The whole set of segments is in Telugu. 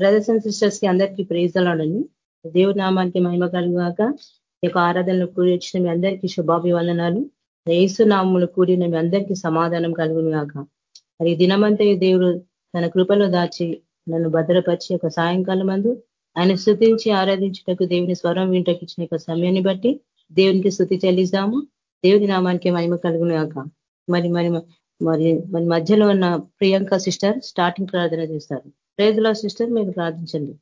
బ్రదర్స్ అండ్ సిస్టర్స్కి అందరికీ ప్రేజలాడండి దేవుడి నామానికి మహిమ కలుగాక ఈ యొక్క ఆరాధనలు కూడి వచ్చిన మీ అందరికీ శుభాభివందనాలు. ఏసునామములు కూడిన మీ అందరికీ సమాధానం కలుగునిగాక. మరి దినమంతా దేవుడు తన కృపలో దాచి నన్ను భద్రపరిచి ఒక సాయంకాలం మందు ఆయన స్థుతించి ఆరాధించుటకు దేవుని స్వరం వింటకు ఇచ్చిన యొక్క సమయాన్ని బట్టి దేవునికి స్థుతి చెల్లిస్తాము. దేవుని నామానికి మహిమ కలుగునిగాక. మరి మరి మరి మరి మధ్యలో ఉన్న ప్రియాంక సిస్టర్ స్టార్టింగ్ ప్రార్థన చేస్తారు. ప్రేజుల సిస్టర్ మీరు ప్రార్థించండి.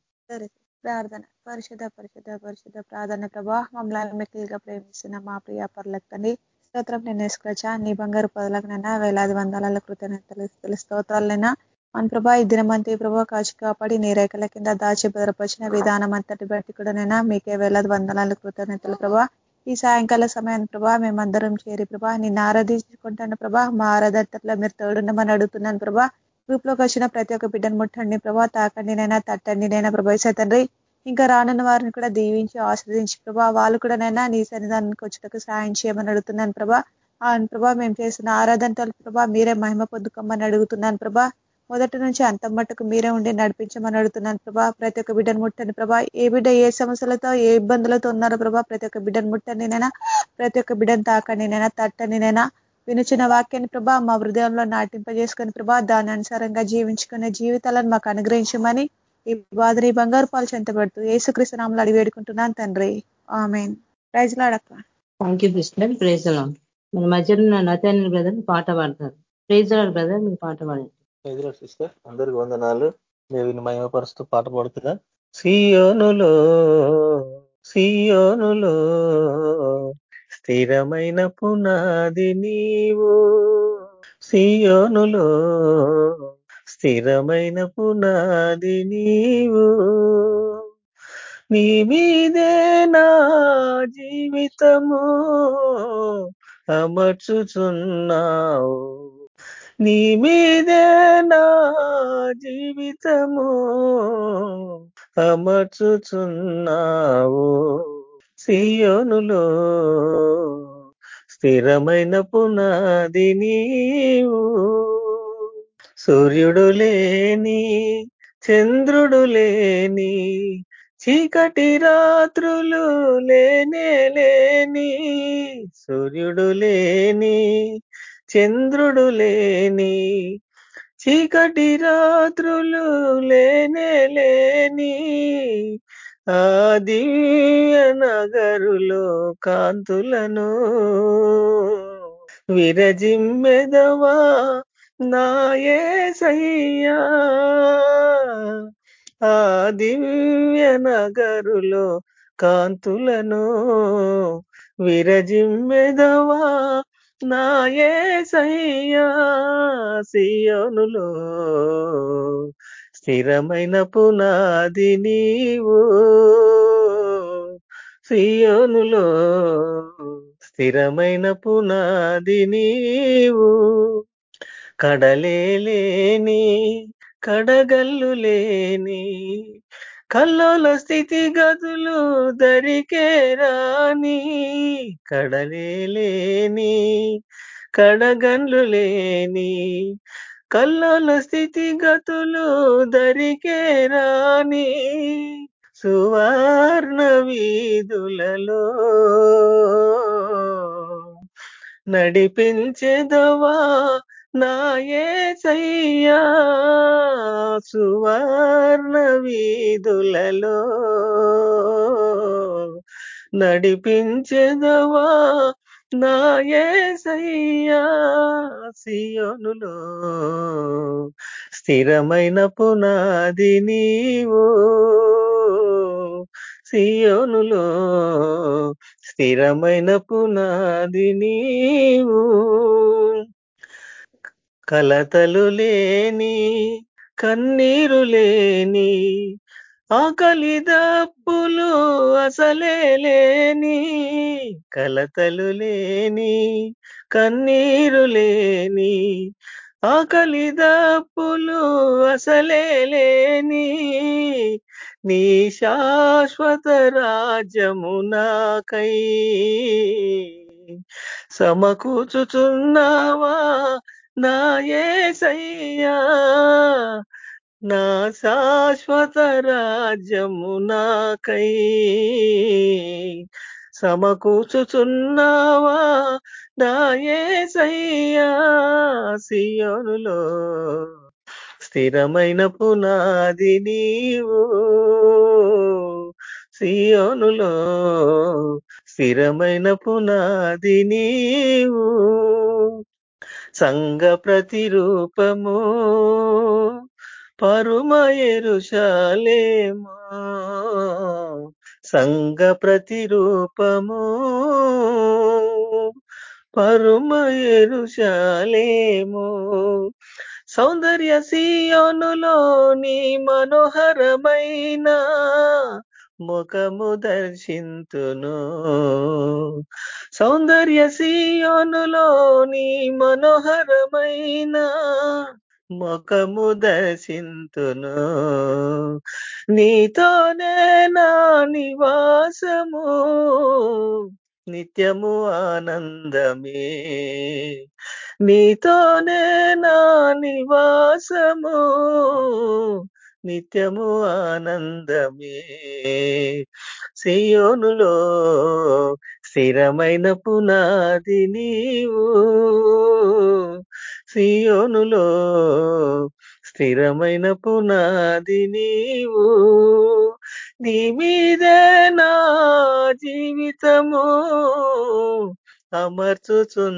ప్రార్థన పరిశుధ పరిశుధ పరిశుధ ప్రార్థన ప్రభా మమ్మల్ని మిక్కిలిగా ప్రేమిస్తున్న మా ప్రియ పర్లకని స్తోత్రం నేను వేసుకొచ్చా నీ బంగారు పదలకునైనా వేలాది వందల కృతజ్ఞతలు స్తోత్రాలైనా. మన ప్రభా ఈ దినమంతి ప్రభా కాచి కాపాడి నీ రేఖల కింద దాచి భద్రపరిచిన విధానం అంతటి బట్టి కూడానైనా మీకే వేలాది వందల కృతజ్ఞతలు ప్రభా. ఈ సాయంకాల సమయాన్ని ప్రభా మేమందరం చేరి ప్రభా నిన్ను ఆరాధించుకుంటాను ప్రభా మా ఆరాధర్తలో మీరు తోడుండమని అడుగుతున్నాను ప్రభా. గ్రూప్లోకి వచ్చిన ప్రతి ఒక్క బిడ్డను ముట్టండి. ప్రభా తాకండి నైనా తట్టండి నైనా ప్రభావిత తండ్రి. ఇంకా రానున్న వారిని కూడా దీవించి ఆశ్రదించి ప్రభా వాళ్ళు కూడా నైనా నీ సన్నిధానానికి వచ్చేటకు సాయం చేయమని అడుగుతున్నాను ప్రభా. ఆ ప్రభా మేము చేస్తున్న ఆరాధనతో ప్రభా మీరే మహిమ పొందుకోమని అడుగుతున్నాను ప్రభా. మొదటి నుంచి అంత మట్టుకు మీరే ఉండి నడిపించమని అడుగుతున్నాను ప్రభా. ప్రతి ఒక్క బిడ్డను ముట్టండి ప్రభా. ఏ బిడ్డ ఏ సమస్యలతో ఏ ఇబ్బందులతో ఉన్నారో ప్రభా ప్రతి ఒక్క బిడ్డను ముట్టండి నైనా ప్రతి ఒక్క బిడ్డను తాకండి నైనా తట్టండి నైనా వినుచిన వాక్యాన్ని ప్రభా మా హృదయంలో నాటింపజేసుకుని ప్రభా దాని అనుసారంగా జీవించుకునే జీవితాలను మాకు అనుగ్రహించమని ఈ బాధని బంగారు పాలు చెంతబడుతూ ఏసుక్రీస్తు నామలు అడిగి వేడుకుంటున్నాను తండ్రి. ఆమెన్. ప్రైజ్ లాడక్క థ్యాంక్ యూ కృష్ణ ప్రైజ్ మన మధ్యలో నతన్ బ్రదర్ పాట పాడతారు. ప్రైజ్ బ్రదర్ మీరు పాట పాడండి. సిస్టర్ అందరికి వందనాలు. దేవిని మహిమపరుస్తూ పాట పాడుతున్నా. సియోనులో సియోనులో స్థిరమైన పునాది నీవు. సియోనులో స్థిరమైన పునాది నీవు. నీ మీదే నా జీవితము అమర్చుచున్నావు. నీ మీదే నా జీవితము అమర్చుచున్నావు. సియోనులో స్థిరమైన పునాది నీవు. సూర్యుడు లేని చంద్రుడు లేని చీకటి రాత్రులు లేనే లేని సూర్యుడు లేని చంద్రుడు లేని చీకటి రాత్రులు లేనే లేని ఆ దివ్య నగరులో కాంతులను విరజిమ్మెదవా నాయే సయ్యా ఆ దివ్య నగరులో కాంతులను విరజిమ్మెదవా నాయే సయ్యా సియోనులో స్థిరమైన పునాది నీవు. సియోనులో స్థిరమైన పునాది నీవు. కడలేని కడగల్లు లేని కల్లోల స్థితిగతులు దరికే రాని. కడలేని కడగల్లు లేని కల్లోల స్థితిగతులు దరికే రాని సువర్ణ వీధులలో నడిపించెదవా నాయే సయ్యా సువర్ణ వీధులలో నడిపించెదవా నాయే సయ్యా సియోనులో స్థిరమైన పునాది నీవు. సియోనులో స్థిరమైన పునాది నీవు. కలతలు లేని కన్నీరు లేని ఆకలి దప్పులు అసలే లేని కలతలు లేని కన్నీరు లేని ఆకలి దప్పులు అసలే లేని నీ శాశ్వత రాజ్యము నాకై సమకూచుచున్నావా నాయే సయ్యా నా శాశ్వత రాజ్యము నాకై. సమకూర్చుచున్నావా నాయసయ్యా సియోనులో. స్థిరమైన పునాది నీవు సియోనులో. స్థిరమైన పునాది నీవు సంగ ప్రతిరూపము. పరుమ ఎరుషాలేమో సంగ ప్రతిరూపము? పరుమ ఎరుషాలేమో సౌందర్య సీయోనులోని మనోహరమైన ముఖము దర్శింతును. సౌందర్య సీయోనులోని మనోహరమైన ముఖము దర్శింతును నీతోనే నా నివాసము. నిత్యము ఆనందమే. నీతోనే నా నివాసము. నిత్యము ఆనందమే. సియోనులో స్థిరమైన పునాది నీవు. సియోనులో స్థిరమైన పునాది నీవు. నీ మీద నా జీవితము అమర్చుచున్నావు.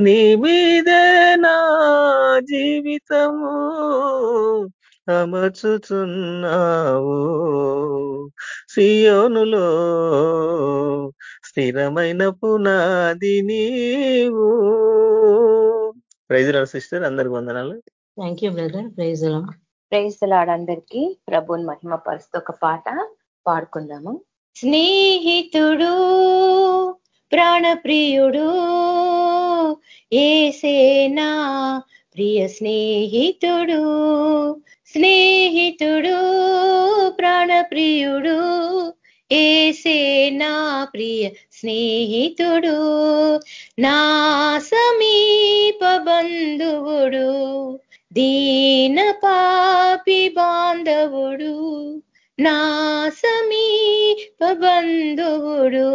నీ మీద నా జీవితము అమర్చుచున్నావు. సియోనులో స్థిరమైన పునాది నీవు. ప్రైజ్ సిస్టర్ అందరికి వందనాలు. Thank you brother praise praise లాడందరికీ ప్రభుని మహిమ పరుస్తూ ఒక పాట పాడుకుందాము. స్నేహితుడు ప్రాణప్రియుడు ఏసేనా ప్రియ స్నేహితుడు. స్నేహితుడు ప్రాణప్రియుడు ఏసేనా ప్రియ స్నేహితుడు నా సమీప బంధువుడు దీన పాపి బాంధవుడు నా సమీప బంధువుడు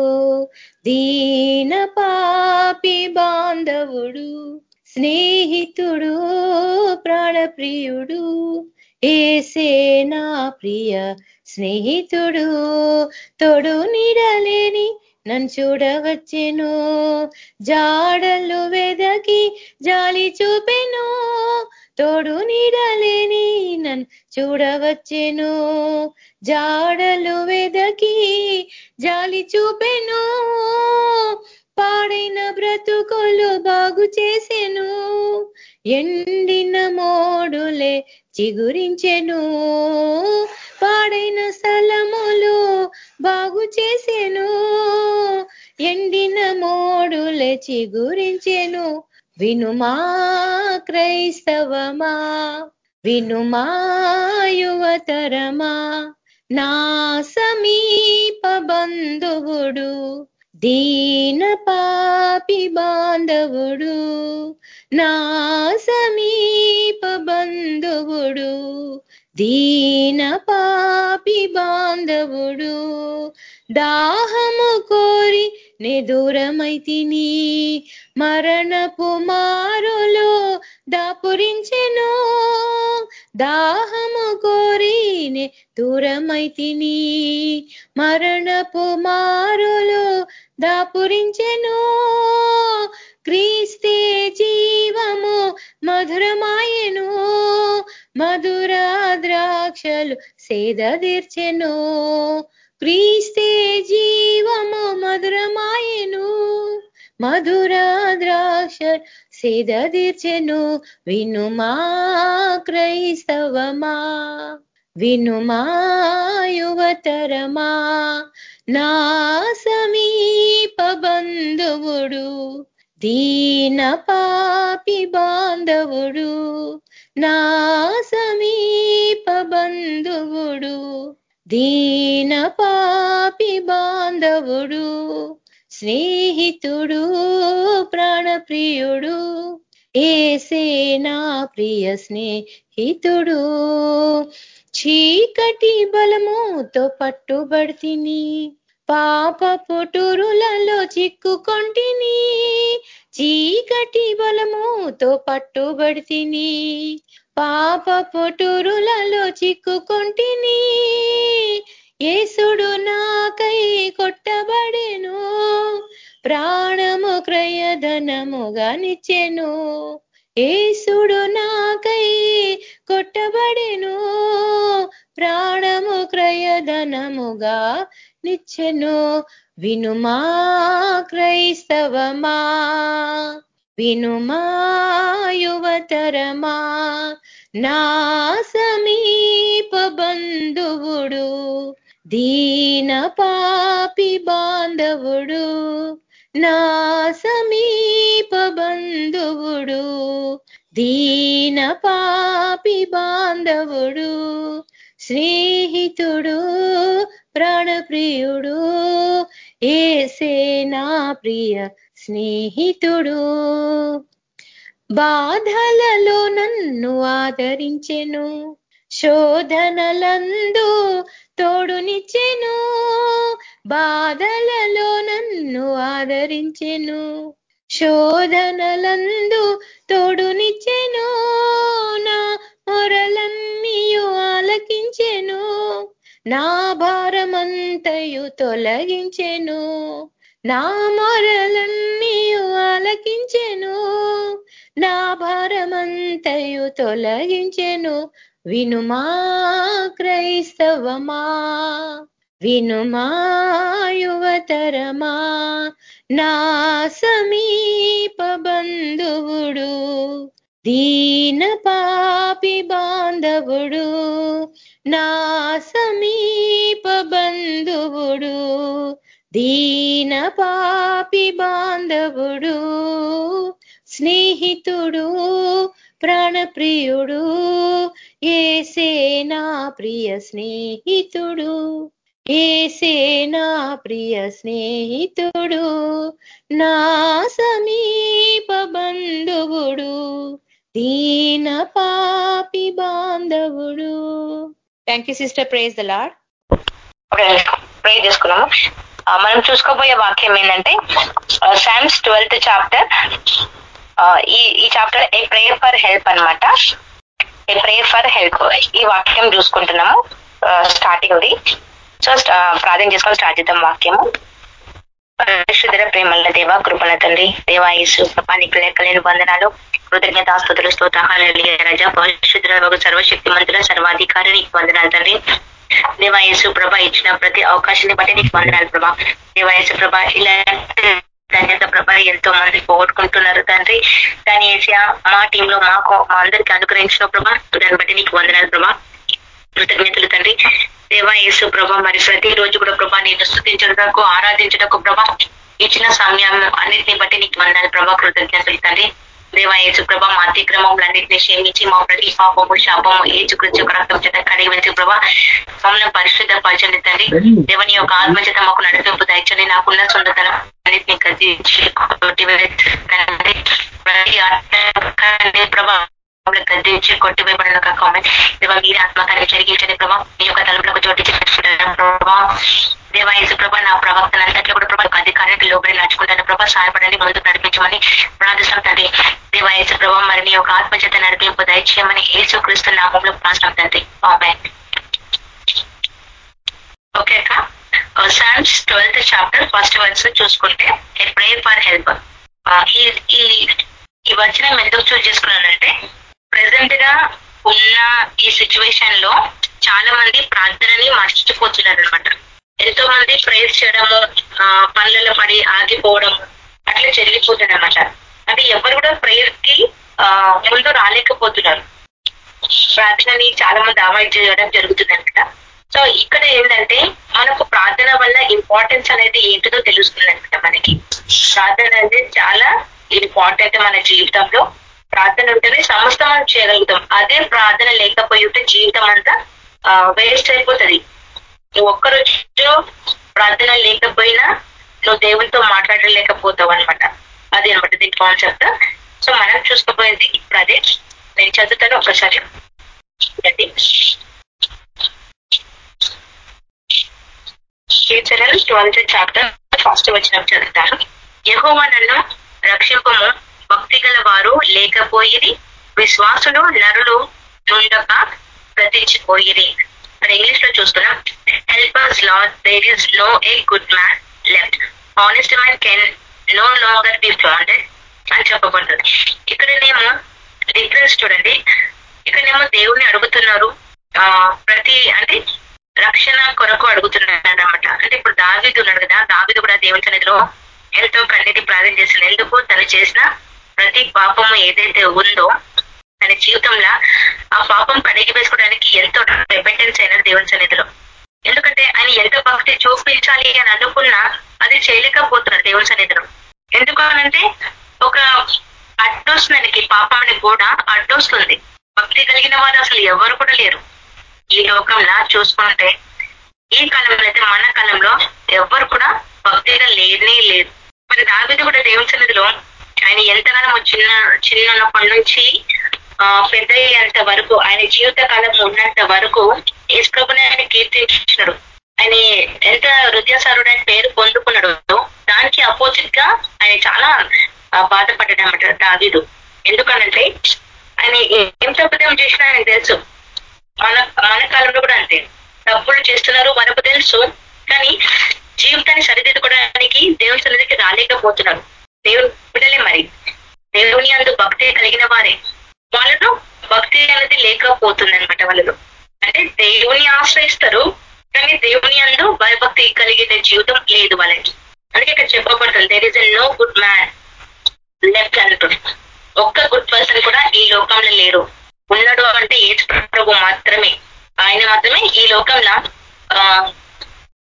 దీన పాపి బాంధవుడు స్నేహితుడు ప్రాణప్రియుడు ఏసే నా ప్రియ స్నేహితుడు తొడు నిడలేని నన్ను చూడవచ్చెను. జాడలు వెదకి జాలి చూపెను. తోడు నీడలేని నన్ను చూడవచ్చెను. జాడలు వెదకి జాలి చూపెను. పాడైన బ్రతుకులు బాగు చేసెను. ఎండిన మోడులే చిగురించెను. పాడైన స్థలములు బాగు చేసెను. ఎండిన మోడుల చిగురించెను. వినుమా క్రైస్తవమా? వినుమా యువతరమా? నా సమీప బంధువుడు దీన పాపి బాంధవుడు. నా సమీప బంధువుడు దీన పాపి బాంధవుడు దాహము కోరి నిదూరమైతిని. మరణపు మారులో దాపురించెను దాహము కోరి దూరమైతిని మరణపు మారులో దాపురించెను క్రీస్తే జీవము మధురమాయను. మధుర ద్రాక్షలు సేద తీర్చెను క్రీస్తే జీవము మధురమాయను. మధుర ద్రాక్ష సేదీర్చెను వినుమా క్రైస్తవమా. వినుమా యువతరమా. నా సమీప బంధువుడు దీన పాపి బాంధవుడు. నా సమీప బంధువుడు దీన పాపి బాంధవుడు స్నేహితుడు ప్రాణప్రియుడు ఏసే నా ప్రియ స్నేహితుడు. చీకటి బలముతో పట్టుబడితిని పాప పుటురులలో చిక్కుకొంటిని చీకటి బలముతో పట్టుబడితిని పాప పొటురులలో చిక్కుకొంటిని. ఏసుడు నాకై కొట్టబడెను ప్రాణము క్రయధనముగా నిచ్చెను. ఏసుడు నాకై కొట్టబడెను ప్రాణము క్రయధనముగా నిచ్చెను వినుమా క్రైస్తవమా? వినుమా యువతరమా? నా సమీప బంధువుడు దీన పాపి బాంధవుడు నా సమీప బంధువుడు దీన పాపి బాంధవుడు స్నేహితుడు ప్రాణప్రియుడు ఏసే నా ప్రియ స్నేహితుడు. బాధలలో నన్ను ఆదరించెను శోధనలందు తోడునిచ్చెను. బాధలలో నన్ను ఆదరించెను శోధనలందు తోడునిచ్చెను. నా మొరలన్నీయు ఆలకించెను. నా భారమంతయు తొలగించెను నా మొరలన్నీయు ఆలకించెను నా భారమంతయు తొలగించెను. వినుమా క్రైస్తవమా వినుమా యువతరమా నా సమీప బంధువుడు దీన పాపి బాంధవుడు నా సమీప బంధువుడు దీన పాపి బాంధవుడు స్నేహితుడు ప్రాణప్రియుడు ఏసే నా ప్రియ స్నేహితుడు ఏసే నా ప్రియ స్నేహితుడు నా సమీప బంధువుడు దీన పాపి బాంధవుడు. Thank you sister praise the Lord pray చేసుకున్నాము. మనం చూసుకోబోయే వాక్యం ఏంటంటే శామ్స్ ట్వెల్త్ చాప్టర్ ఈ ఈ chapter a prayer for help అనమాట ఏ ప్రేయర్ ఫర్ హెల్ప్ ఈ వాక్యం చూసుకుంటున్నాము స్టార్టింగ్ ది. సో ప్రార్థన చేసుకొని స్టార్ట్ చేద్దాం వాక్యము. పరిశుద్ధ ప్రేమల దేవ కృపణ తండ్రి దేవాయసు ప్రపానికి లెక్కలేని బంధనాలు కృతజ్ఞత కృతజ్ఞతాస్తుతులు స్తోత్రాలు రజ పరిశుద్ధ సర్వశక్తి మంత్రుల సర్వాధికారి వందనాలు తండ్రి. దేవాయసు ప్రభ ఇచ్చిన ప్రతి అవకాశాన్ని బట్టి నీకు వందనాలు ప్రభా. దేవాయసు ప్రభ ఇలా ధన్యత ప్రభ ఎంతో మంది పోగొట్టుకుంటున్నారు తండ్రి. కానీ ఏసియా మా టీంలో మాకు మా అందరికి అనుగ్రహించిన ప్రభా దాన్ని బట్టి నీకు వందనాలు ప్రభా. కృతజ్ఞతలు తండ్రి. దేవా యేసు ప్రభ మరి ప్రతి రోజు కూడా ప్రభా నేను స్థుతించడానికి ఆరాధించడానికి ప్రభా ఇచ్చిన సమయం అన్నిటిని బట్టి నీకు వందనాలు ప్రభా కృతజ్ఞతలు తండ్రి. దేవా యేసు ప్రభ మా అతిక్రమములన్నింటినీ క్షమించి మా ప్రతి పాపము శాపము ఏచు రక్తం చేత కడిగి వెళ్తే ప్రభా. మమ్మల్ని పరిశుద్ధ పరచండి తండ్రి దేవని యొక్క ఆత్మ చేత మాకు నడిపింపు దయచండి. నాకున్న సొంతతనం అన్నింటినీ గతించి తండ్రి ప్రభా. గద్దించి కొట్టివేయబడిన ఒక కామెంట్ ఇవ్వ మీరు ఆత్మకార్యం జరిగించండి ప్రభా. మీ యొక్క తలుపులకు చోటించి ప్రభా. దేవాయసు ప్రభ నా ప్రవక్తన అంతట్లో కూడా ప్రభా అధికారానికి లోబడి నడుచుకుంటాను. ప్రభా సహాయపడండి ముందు నడిపించమని ప్రార్థిస్తాం తండ్రి. దేవాయసు ప్రభ మరి నీ యొక్క ఆత్మచేత నడిపింపు దయచేయమని ఏసు క్రీస్తు నామంలో ప్రార్థన తండ్రి. ఓకే అక్క. Psalms twelfth chapter first verse చూసుకుంటే ప్రే ఫర్ హెల్ప్. ఈ వచనం ఎందుకు చూస్ చేసుకున్నానంటే ప్రజెంట్గా ఉన్న ఈ సిచ్యువేషన్లో చాలా మంది ప్రార్థనని మర్చిపోతున్నారు అనమాట ఎంతో మంది ప్రేస్ చేయడము పనులలో పడి ఆగిపోవడం అట్లా జరిగిపోతుంది అనమాట అంటే ఎవరు కూడా ప్రేయర్కి ముందు రాలేకపోతున్నారు. ప్రార్థనని చాలా మంది అవాయిడ్ చేయడం జరుగుతుంది అనమాట సో ఇక్కడ ఏంటంటే మనకు ప్రార్థన వల్ల ఇంపార్టెన్స్ అనేది ఏంటిదో తెలుస్తుంది అనమాట మనకి. ప్రార్థన అనేది చాలా ఇంపార్టెంట్ మన జీవితంలో. ప్రార్థన ఉంటేనే సమస్త మనం చేయగలుగుతాం. అదే ప్రార్థన లేకపోయి ఉంటే జీవితం అంతా వేస్ట్ అయిపోతుంది. నువ్వు ఒక్కరోజు ప్రార్థన లేకపోయినా నువ్వు దేవునితో మాట్లాడలేకపోతావు అనమాట అది అనమాట దీని కాన్సెప్ట్ సో మనం చూసుకోపోయింది ఇప్పుడు అదే. నేను చదువుతాను ఒకసారి. చూడండి. కీర్తనలు ట్వెల్త్ చాప్టర్ ఫస్ట్ వచ్చిన చదువుతాను. యహోవా నన్ను రక్షింపము. భక్తి గల వారు లేకపోయిరి. విశ్వాసులు నరులు నుండక గతించిపోయిరి మరి ఇంగ్లీష్లో చూస్తున్నా help us Lord there is no a good man left honest man can no longer be founded అని చెప్పబడుతుంది. ఇక్కడనేమో డిఫరెన్స్ చూడండి. ఇక్కడనేమో దేవుణ్ణి అడుగుతున్నారు. ఆ ప్రతి అంటే రక్షణ కొరకు అడుగుతున్నాడు అనమాట అంటే ఇప్పుడు దావిది ఉన్నాడు కదా దావిది కూడా దేవుని సన్నిధిలో ఎంతో కన్నీటి ప్రార్థన చేసిన ఎందుకు? తను చేసిన ప్రతి పాపము ఏదైతే ఉందో ఆయన జీవితంలో ఆ పాపం కడిగి వేసుకోవడానికి ఎంతో రిపెంటెన్స్ అయిన దేవుని సన్నిధిలో. ఎందుకంటే ఆయన ఎంత భక్తి చూపించాలి అని అనుకున్నా అది చేయలేకపోతున్నారు దేవుని సన్నిధిలో. ఎందుకు అనంటే ఒక అడ్డొస్తుంది ఆయనకి పాపాన్ని కూడా అడ్డొస్తుంది భక్తి కలిగిన వారు అసలు ఎవరు కూడా లేరు. ఈ లోకంలో చూసుకుంటే ఈ కాలంలో అయితే మన కాలంలో ఎవరు కూడా భక్తిగా లేనే లేదు మరి దావిది కూడా దేవుని సన్నిధిలో ఆయన ఎంతగానో చిన్న చిన్నప్పటి నుంచి ఆ వరకు ఆయన జీవిత కాలం ఉన్నంత వరకు ఏసుప్రభుని ఆయన కీర్తించినాడు. ఆయన ఎంత హృదయసారుడు అని పేరు పొందుకున్నాడు దానికి అపోజిట్గా ఆయన చాలా బాధపడ్డాడు అనమాట దావిదు. ఎందుకనంటే ఆయన ఏం తప్పుదేం చేసినా ఆయన తెలుసు. మన మన కాలంలో కూడా అంతే. తప్పులు చేస్తున్నారు మనకు తెలుసు కానీ జీవితాన్ని సరిదిద్దుకోవడానికి దేవుని సన్నిధికి రాలేకపోతున్నారు. దేవుని బిడ్డలే మరి. దేవుని అందు భక్తి కలిగిన వారే. వాళ్ళను భక్తి అనేది లేకపోతుంది అనమాట వాళ్ళలో. అంటే దేవుని ఆశ్రయిస్తారు కానీ దేవుని అందు భయభక్తి కలిగిన జీవితం లేదు వాళ్ళకి. అందుకే ఇక్కడ చెప్పబడుతుంది there is a no good man left అంటుంది ఒక్క గుడ్ పర్సన్ కూడా ఈ లోకంలో లేరు ఉన్నాడు అంటే ఏజ్ ప్రభు మాత్రమే. ఆయన మాత్రమే ఈ లోకంలో ఆ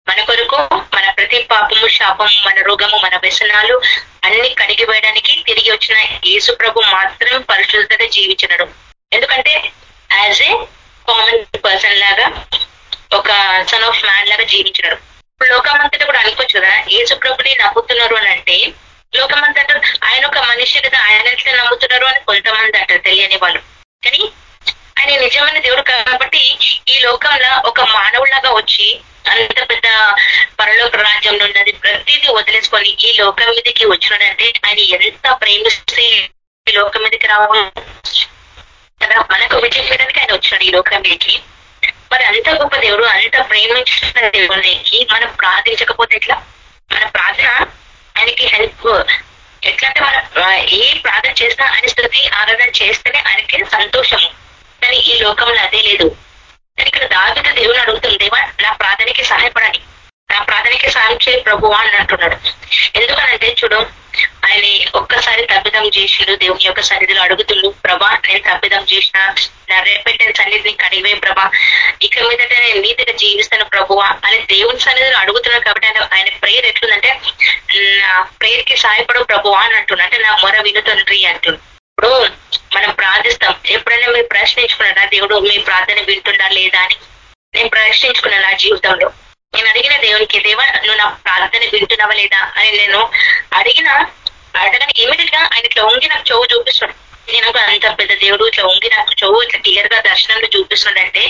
మన కొరకు మన ప్రతి పాపము శాపము మన రోగము మన వ్యసనాలు అన్ని కడిగి వేయడానికి తిరిగి వచ్చిన యేసు ప్రభు మాత్రం పరిశుద్ధత జీవించడం ఎందుకంటే యాజ్ ఏ కామన్ పర్సన్ లాగా ఒక సన్ ఆఫ్ మ్యాన్ లాగా జీవించడం ఇప్పుడు లోకమంతటా కూడా అనుకోవచ్చు కదా యేసు ప్రభుని నమ్ముతున్నారు అని అంటే లోకమంతటా ఆయన ఒక మనిషి కదా ఆయన నమ్ముతున్నారు అని కొంతమంది అంటారు తెలియని వాళ్ళు కానీ ఆయన నిజమైన దేవుడు కాబట్టి ఈ లోకంలో ఒక మానవులాగా వచ్చి అంత పెద్ద పరలోక రాజ్యంలో ఉన్నది ప్రతిదీ వదిలేసుకొని ఈ లోకం మీదకి వచ్చినాడంటే ఆయన ఎంత ప్రేమిస్తే ఈ లోకం మీదకి రావు కదా మనకు విజయం చేయడానికి ఆయన వచ్చినాడు ఈ లోకం మీదకి. మరి అంత గొప్ప దేవుడు అంత ప్రేమించిన దేవునికి మనం ప్రార్థించకపోతే ఎట్లా? మన ప్రార్థన ఆయనకి హెల్ప్ ఎట్లా అంటే మన ఏ ప్రార్థన చేసినా ఆయన స్థుతి ఆరాధన చేస్తేనే ఆయనకి సంతోషము. కానీ ఈ లోకంలో అదే లేదు. ఇక్కడ దావిత దేవుని అడుగుతుంది దేవా నా ప్రార్థనకి సహాయపడాలి నా ప్రార్థనకి సాయం చేయి ప్రభు అని అంటున్నాడు. ఎందుకనంటే చూడు ఆయన ఒక్కసారి తప్పిదం చేసిండు దేవుని యొక్క సన్నిధిలో అడుగుతుండు ప్రభా నేను తప్పిదం చేసిన నా రేపెట్టెన్స్ సన్నిధిని కడివే ప్రభా. ఇక మీదట నేను నీతిగా జీవిస్తాను ప్రభువా అని దేవుని సన్నిధిలో అడుగుతున్నాడు కాబట్టి ఆయన ఆయన ప్రేయర్ ఎట్లుందంటే నా ప్రేయర్కి సహాయపడు ప్రభువా అని అంటున్నా అంటే నా మొర వినుతండ్రి అంటుంది ఇప్పుడు మనం ప్రార్థిస్తాం. ఎప్పుడైనా మీరు ప్రశ్నించుకున్నారా దేవుడు మీ ప్రార్థన వింటుండా లేదా అని? నేను ప్రశ్నించుకున్నాను నా జీవితంలో. నేను అడిగిన దేవునికి దేవా నువ్వు నా ప్రార్థన వింటున్నావా లేదా? అని నేను అడిగిన అడగని ఇమీడియట్గా ఆయన ఇట్లా ఉంగి నాకు చెవు చూపిస్తున్నాడు. నేను అంత పెద్ద దేవుడు ఇట్లా ఉంగి నాకు చెవు ఇట్లా క్లియర్గా దర్శనంలో చూపిస్తున్నాడంటే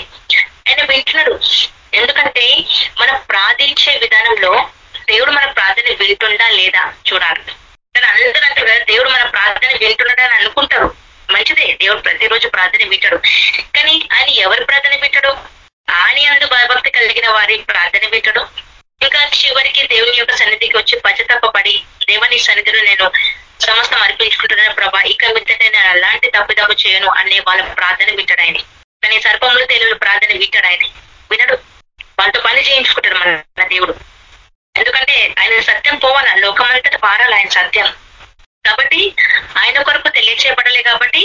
ఆయన వింటున్నాడు. ఎందుకంటే మనం ప్రార్థించే విధానంలో దేవుడు మన ప్రార్థన వింటుందా లేదా చూడాలి. కానీ అందరూ అంటారు కదా దేవుడు మన ప్రార్థన వింటున్నాడని అనుకుంటారు. మంచిదే దేవుడు ప్రతిరోజు ప్రార్థన వింటాడు కానీ ఆయన ఎవరు ప్రార్థన వింటాడు ఆని అందు భయభక్తి కలిగిన వారి ప్రార్థన వింటాడు ఇంకా చివరికి దేవుని యొక్క సన్నిధికి వచ్చి పశ్చతప్పబడి దేవుని సన్నిధిలో నేను సమస్తం అర్పించుకుంటున్నాను ప్రభా ఇక మీదట నేను అలాంటి తప్పుదప్పు చేయను అనే వాళ్ళ ప్రార్థన వింటాడు ఆయన. కానీ సర్పములు తెలుగులు ప్రార్థన వింటాడు ఆయన. వినడు. వాళ్ళతో పని చేయించుకుంటాడు మన దేవుడు. ఎందుకంటే ఆయన సత్యం పోవాల? లోకమంతట పారాలి ఆయన సత్యం? కాబట్టి ఆయన కొరకు తెలియచేయబడలే కాబట్టి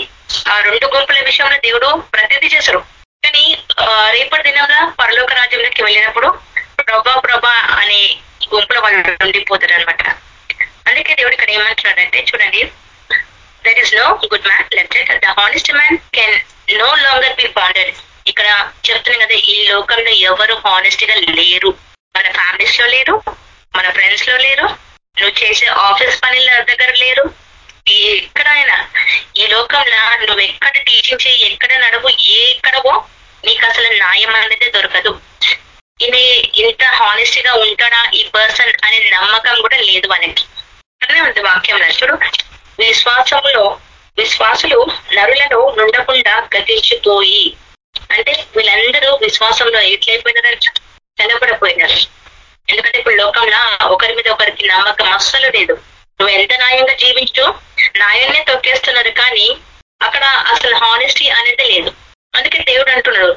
ఆ రెండు గుంపుల విషయంలో దేవుడు ప్రతిదీ చేశారు కానీ రేపటి దినంలో పరలోక రాజ్యంలోకి వెళ్ళినప్పుడు ప్రభా ప్రభా అనే గుంపుల వాళ్ళు ఉండిపోతారు అనమాట అందుకే దేవుడు ఇక్కడ ఏమంటున్నాడంటే చూడండి. That is no good man left the honest man can no longer be bonded ఇక్కడ చెప్తున్నాం కదా ఈ లోకంలో ఎవరు హానెస్ట్గా లేరు? మన ఫ్యామిలీస్లో లేరు? మన ఫ్రెండ్స్లో లేరు? నువ్వు చేసే ఆఫీస్ పనుల దగ్గర లేరు. ఎక్కడైనా ఈ లోకంలో నువ్వు ఎక్కడ టీచింగ్ చేయి ఎక్కడ నడవు ఏ ఎక్కడవో నీకు అసలు న్యాయం అనేది దొరకదు. ఇది ఇంత హానెస్టీగా ఉంటాడా ఈ పర్సన్ అనే నమ్మకం కూడా లేదు మనకి అక్కడనే ఉంది వాక్యం చూడు. విశ్వాసంలో విశ్వాసులు నరులను నుండకుండా గతించిపోయి అంటే వీళ్ళందరూ విశ్వాసంలో ఎట్లయిపోయినారంట చల్లబడిపోయినారు ఇప్పుడు లోకంలో ఒకరి మీద ఒకరికి నమ్మకం అస్సలు లేదు. నువ్వు ఎంత న్యాయంగా జీవించు న్యాయాన్నే తొక్కేస్తున్నారు కానీ అక్కడ అసలు హానెస్టీ అనేది లేదు. అందుకే దేవుడు అంటున్నాడు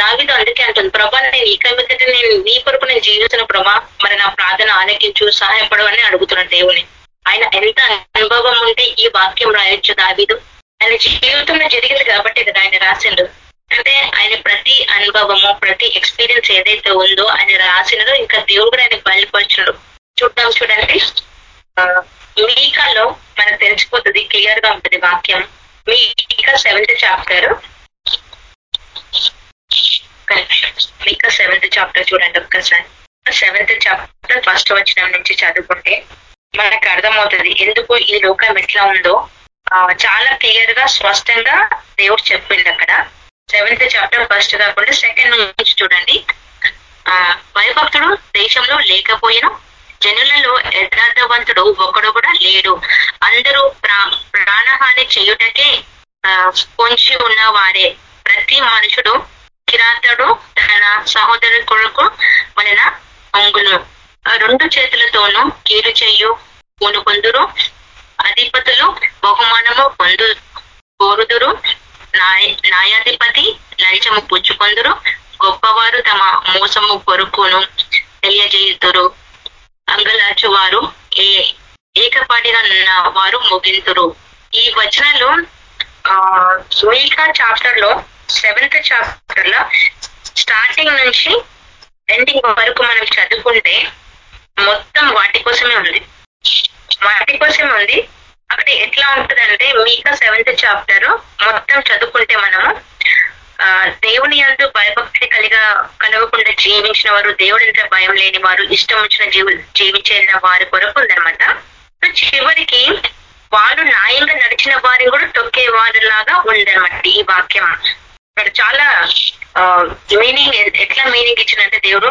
దావిదు అందుకే అంటుంది ప్రభా నేను ఇక మీదట నేను నీ కొరకు నేను జీవిస్తున్న ప్రభా మరి నా ప్రార్థన ఆలకించు సహాయపడవని అడుగుతున్నాడు దేవుని. ఆయన ఎంత అనుభవం ఉంటే ఈ వాక్యం రాయొచ్చు దావిదు. ఆయన జీవితంలో జరిగింది కాబట్టి కదా ఆయన రాసిండు. అంటే ఆయన ప్రతి అనుభవము ప్రతి ఎక్స్పీరియన్స్ ఏదైతే ఉందో ఆయన రాసినదో ఇంకా దేవుడు కూడా ఆయన బయలుపరచుడు. చూద్దాం చూడండి. మీకాలో మనకు తెలిసిపోతుంది క్లియర్గా ఉంటుంది వాక్యం. Micah seventh chapter Micah seventh chapter చూడండి ఒక్కసారి. సెవెంత్ చాప్టర్ ఫస్ట్ వచ్చిన నుంచి చదువుకుంటే మనకు అర్థమవుతుంది ఎందుకు ఈ లోకం ఎట్లా ఉందో. చాలా క్లియర్గా స్పష్టంగా దేవుడు చెప్పింది అక్కడ. సెవెంత్ చాప్టర్ ఫస్ట్ కాకుండా సెకండ్ నుంచి చూడండి. భయభక్తుడు దేశంలో లేకపోయినా జనులలో యథార్థవంతుడు ఒకడు కూడా లేడు. అందరూ ప్రాణహాని చేయుటకే పొంచి ఉన్న వారే ప్రతి మనుషుడు కిరాతడు తన సహోదరు కొడుకు వలన అంగులు రెండు చేతులతోనూ కీరు చెయ్యు కొనుకొందురు అధిపతులు బహుమానము పొందు కోరుదురు. న్యాయాధిపతి లంచము పుచ్చుకొందురు. గొప్పవారు తమ మోసము కొరుకును తెలియజేయుతురు అంగలాచు వారు ఏ ఏకపాటిగా ఉన్న వారు ముగింతురు ఈ వచనాలు ఆ చాప్టర్లో సెవెంత్ చాప్టర్లో స్టార్టింగ్ నుంచి ఎండింగ్ వరకు మనం చదువుకుంటే మొత్తం వాటి కోసమే ఉంది. వాటి కోసమే ఉంది. అక్కడ ఎట్లా ఉంటుందంటే మీకా సెవెంత్ చాప్టర్ మొత్తం చదువుకుంటే మనము ఆ దేవుని అందు భయభక్తి కలిగా కలవకుండా జీవించిన వారు దేవుడింత భయం లేని వారు ఇష్టం వచ్చిన జీవు జీవించిన వారి కొరకు ఉందనమాట చివరికి వారు న్యాయంగా నడిచిన వారిని కూడా తొక్కే వారిలాగా ఉందనమాట ఈ వాక్యం. ఇక్కడ చాలా మీనింగ్ ఎట్లా మీనింగ్ ఇచ్చినంటే దేవుడు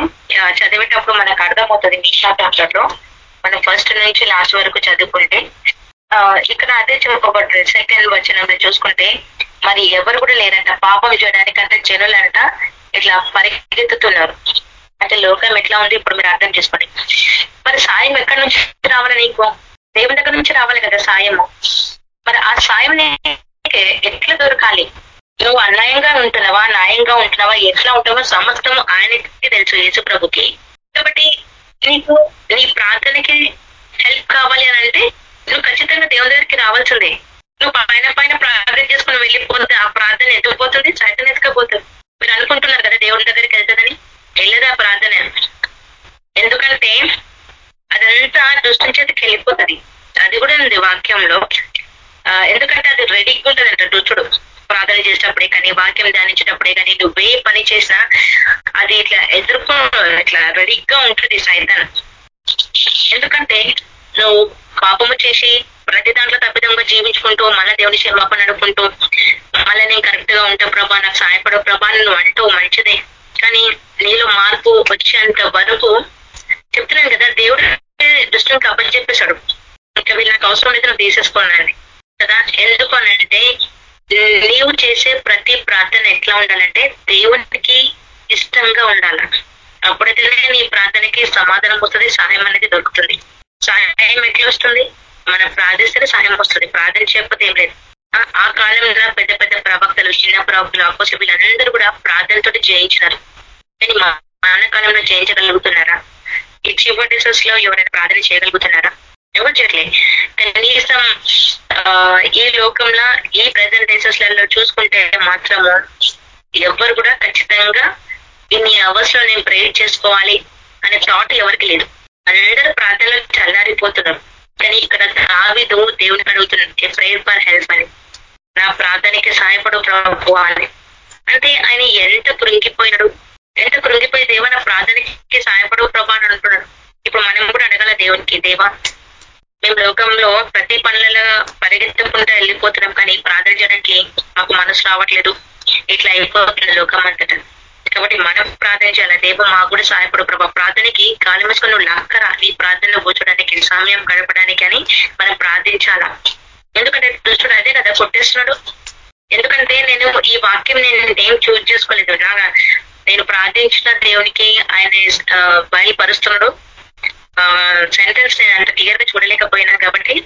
చదివేటప్పుడు మనకు అర్థమవుతుంది మీషా చాప్టర్ మనం ఫస్ట్ నుంచి లాస్ట్ వరకు చదువుకుంటే ఇక్కడ అదే చెప్పబడ్డారు. సెకండ్ వచనంలో చూసుకుంటే మరి ఎవరు కూడా లేరంట. పాపం చేయడానికి అంటే జనులంట. ఇట్లా పరిగెత్తుతున్నారు. అంటే లోకం ఎట్లా ఉంది ఇప్పుడు మీరు అర్థం చేసుకోండి. మరి సాయం ఎక్కడి నుంచి రావాలి నీకు? దేవుని దగ్గర నుంచి రావాలి కదా సాయము. మరి ఆ సాయం ఎట్లా దొరకాలి? నువ్వు అన్యాయంగా ఉంటున్నావా? న్యాయంగా ఉంటున్నావా? ఎట్లా ఉంటావో సమస్తము ఆయనకి తెలుసు యేసు ప్రభుకి కాబట్టి నీకు నీ ప్రార్థనకి హెల్ప్ కావాలి అని అంటే నువ్వు ఖచ్చితంగా దేవుని దగ్గరికి రావాల్సిందే. నువ్వు పైన పైన ప్రార్థన చేసుకుని వెళ్ళిపోతే ఆ ప్రార్థన ఎందుకు పోతుంది? సైతం ఎత్తుకపోతుంది మీరు అనుకుంటున్నారు కదా దేవుని దగ్గరికి వెళ్తుందని? ఆ ప్రార్థన ఎందుకంటే అదంతా దుష్టం చేతికి వెళ్ళిపోతుంది. అది కూడా ఉంది వాక్యంలో. ఎందుకంటే అది రెడీగా ఉంటుందంట దుష్టుడు. ప్రార్థన చేసేటప్పుడే కానీ వాక్యం ధ్యానించేటప్పుడే కానీ నువ్వే పని చేసినా అది ఇట్లా ఎదుర్కొని ఇట్లా రెడీగా ఉంటుంది సైతాన్. ఎందుకంటే నువ్వు పాపము చేసి ప్రతి దాంట్లో తప్పిదంగా జీవించుకుంటూ మళ్ళీ దేవుని సేవాపని అనుకుంటూ మళ్ళీ నేను కరెక్ట్గా ఉంటా ప్రభా నాకు సాయపడే ప్రభా నువ్వు అంటూ మంచిదే. కానీ నీలో మార్పు వచ్చేంత వరకు చెప్తున్నాను కదా దేవుడు దృష్టిని అప్పని చెప్పేశాడు. ఇంకా వీళ్ళు నాకు అవసరం అయితే నువ్వు తీసేసుకోనండి కదా ఎందుకు అనంటే నీవు చేసే ప్రతి ప్రార్థన ఎట్లా ఉండాలంటే దేవునికి ఇష్టంగా ఉండాల. అప్పుడైతేనే నీ ప్రార్థనకి సమాధానం వస్తుంది సహాయం అనేది దొరుకుతుంది. సహాయం ఎట్లా వస్తుంది? మనం ప్రార్థిస్తేనే సహాయం వస్తుంది. ప్రార్థన చేయకపోతే ఏం లేదు. ఆ కాలంలో పెద్ద పెద్ద ప్రవక్తలు చిన్న ప్రవక్తలు అపోస వీళ్ళందరూ కూడా ప్రార్థనతో జయించినారు. కానీ మాన కాలంలో జయించగలుగుతున్నారా? ఈ చివరి డిసెస్లో ఎవరైనా ప్రార్థన చేయగలుగుతున్నారా? ఎవరు చేయలే కనీసం ఈ లోకంలో ఈ ప్రజెంట్ డేసెస్లలో చూసుకుంటే మాత్రము ఎవరు కూడా ఖచ్చితంగా ఇన్ని అవర్స్లో నేను ప్రేర్ చేసుకోవాలి అనే థాట్ ఎవరికి లేదు. అందరూ ప్రార్థనలు చల్లారిపోతున్నారు. కానీ ఇక్కడ దావిదు దేవుని అడుగుతున్నాడు ప్రేయర్ ఫర్ హెల్ప్ అని. నా ప్రార్థనకి సహాయపడు ప్రభు అని. అంటే ఆయన ఎంత కృంగిపోయినాడు ఎంత కృంగిపోయి దేవ నా ప్రార్థనకి సహాయపడు ప్రభా అని అంటున్నాడు. ఇప్పుడు మనం కూడా అడగల దేవునికి దేవా మేము లోకంలో ప్రతి పనులలో పరిగెత్తుకుంటూ వెళ్ళిపోతున్నాం. కానీ ప్రార్థన చేయడానికి మాకు మనసు రావట్లేదు. ఇట్లా అయిపోతుంది లోకం అంతటా కాబట్టి మనం ప్రార్థన చేయాలి దేవ మా కూడా సహాయపడు ప్రభా. ప్రార్థనకి కాలు మూసుకొని నువ్వు లాక్కరా. నీ ప్రార్థనలో కూర్చోడానికి సమయం గడపడానికి అని మనం ప్రార్థించాలా. ఎందుకంటే దుష్టుడు అదే కదా కొట్టేస్తున్నాడు. ఎందుకంటే నేను ఈ వాక్యం నేను ఏం చూజ్ చేసుకోలేదు. నేను ప్రార్థించిన దేవునికి ఆయన ఆ, బయలుపరుస్తున్నాడు. సెంటెన్స్ నేను అంత క్లియర్గా చూడలేకపోయినా కాబట్టి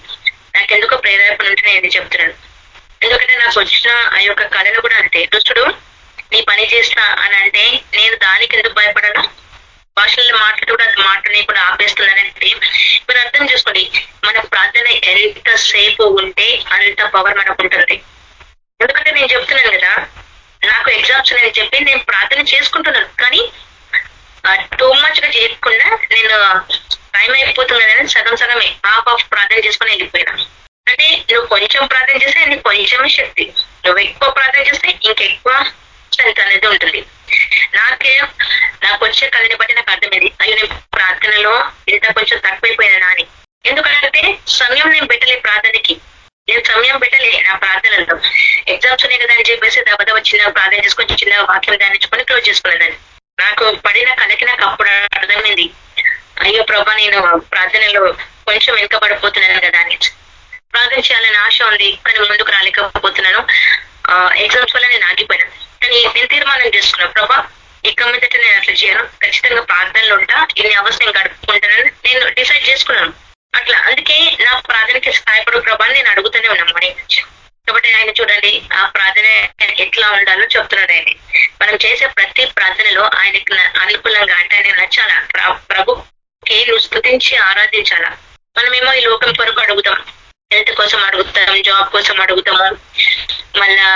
నాకెందుకో ప్రేరేపణ ఉంటే నేను చెప్తున్నాను. ఎందుకంటే నాకు వచ్చిన ఆ యొక్క కథను కూడా అంతే. దుష్టుడు నీ పని చేస్తా అని అంటే నేను దానికి ఎందుకు భయపడను? భాషల్లో మాట్లాడు కూడా అది మాటని కూడా ఆపేస్తుందని అంటే మీరు అర్థం చేసుకోండి మన ప్రార్థన ఎంత సేపు ఉంటే అంత పవర్ మనకు ఉంటుంది. ఎందుకంటే నేను చెప్తున్నాను కదా నాకు ఎగ్జామ్స్ నేను చెప్పి నేను ప్రార్థన చేసుకుంటున్నాను. కానీ టూ మచ్గా చేయకుండా నేను టైం అయిపోతుంది సగం సగమే హాఫ్ ఆఫ్ ప్రార్థన చేసుకుని వెళ్ళిపోయినా. అంటే నువ్వు కొంచెం ప్రార్థన చేస్తే నీకు కొంచెమే శక్తి నువ్వు ఎక్కువ ప్రార్థన చేస్తే ఇంకెక్కువ స్ట్రెంత్ అనేది ఉంటుంది. నాకే నాకు వచ్చే కళని బట్టి నాకు అర్థమైంది. అయ్యో నేను ప్రార్థనలో ఇంత కొంచెం తక్కువైపోయినా అని ఎందుకంటే సమయం నేను పెట్టలే ప్రార్థనకి. నేను సమయం పెట్టలే నా ప్రార్థనలో ఎగ్జామ్స్ ఉన్నాయి కదా అని చెప్పేసి దెబ్బ చిన్న ప్రార్థన చేసుకొని చిన్న వాక్యం ధ్యానించుకొని క్లోజ్ చేసుకునేదాన్ని నాకు పడిన కళకి నాకు అప్పుడు అర్థమైంది. అయ్యో ప్రభా నేను ప్రార్థనలో కొంచెం వెనుక పడిపోతున్నాను కదా అని. ప్రార్థన చేయాలని ఆశ ఉంది కానీ ముందుకు రాలేకపోతున్నాను. ఎగ్జామ్స్ వల్ల నేను ఆగిపోయాను. కానీ నేను తీర్మానం చేసుకున్నాను ప్రభా ఇక మీదట నేను అట్లా చేయను. ఖచ్చితంగా ప్రార్థనలు ఉంటా. ఇన్ని అవసరం గడుపుకుంటానని నేను డిసైడ్ చేసుకున్నాను. అట్లా అందుకే నా ప్రార్థనకి సహాయపడు ప్రభాని నేను అడుగుతూనే ఉన్నాను మరి కాబట్టి ఆయన చూడండి ఆ ప్రార్థన ఎట్లా ఉండాలో చెప్తున్నాడు ఆయన. మనం చేసే ప్రతి ప్రార్థనలో ఆయనకి అనుకూలంగా అంటే ఆయన నచ్చాలా? ప్రభుకి నువ్వు స్థుతించి ఆరాధించాలా? మనమేమో ఈ లోకం కొరకు అడుగుతాం. హెల్త్ కోసం అడుగుతాం జాబ్ కోసం అడుగుతాము మళ్ళా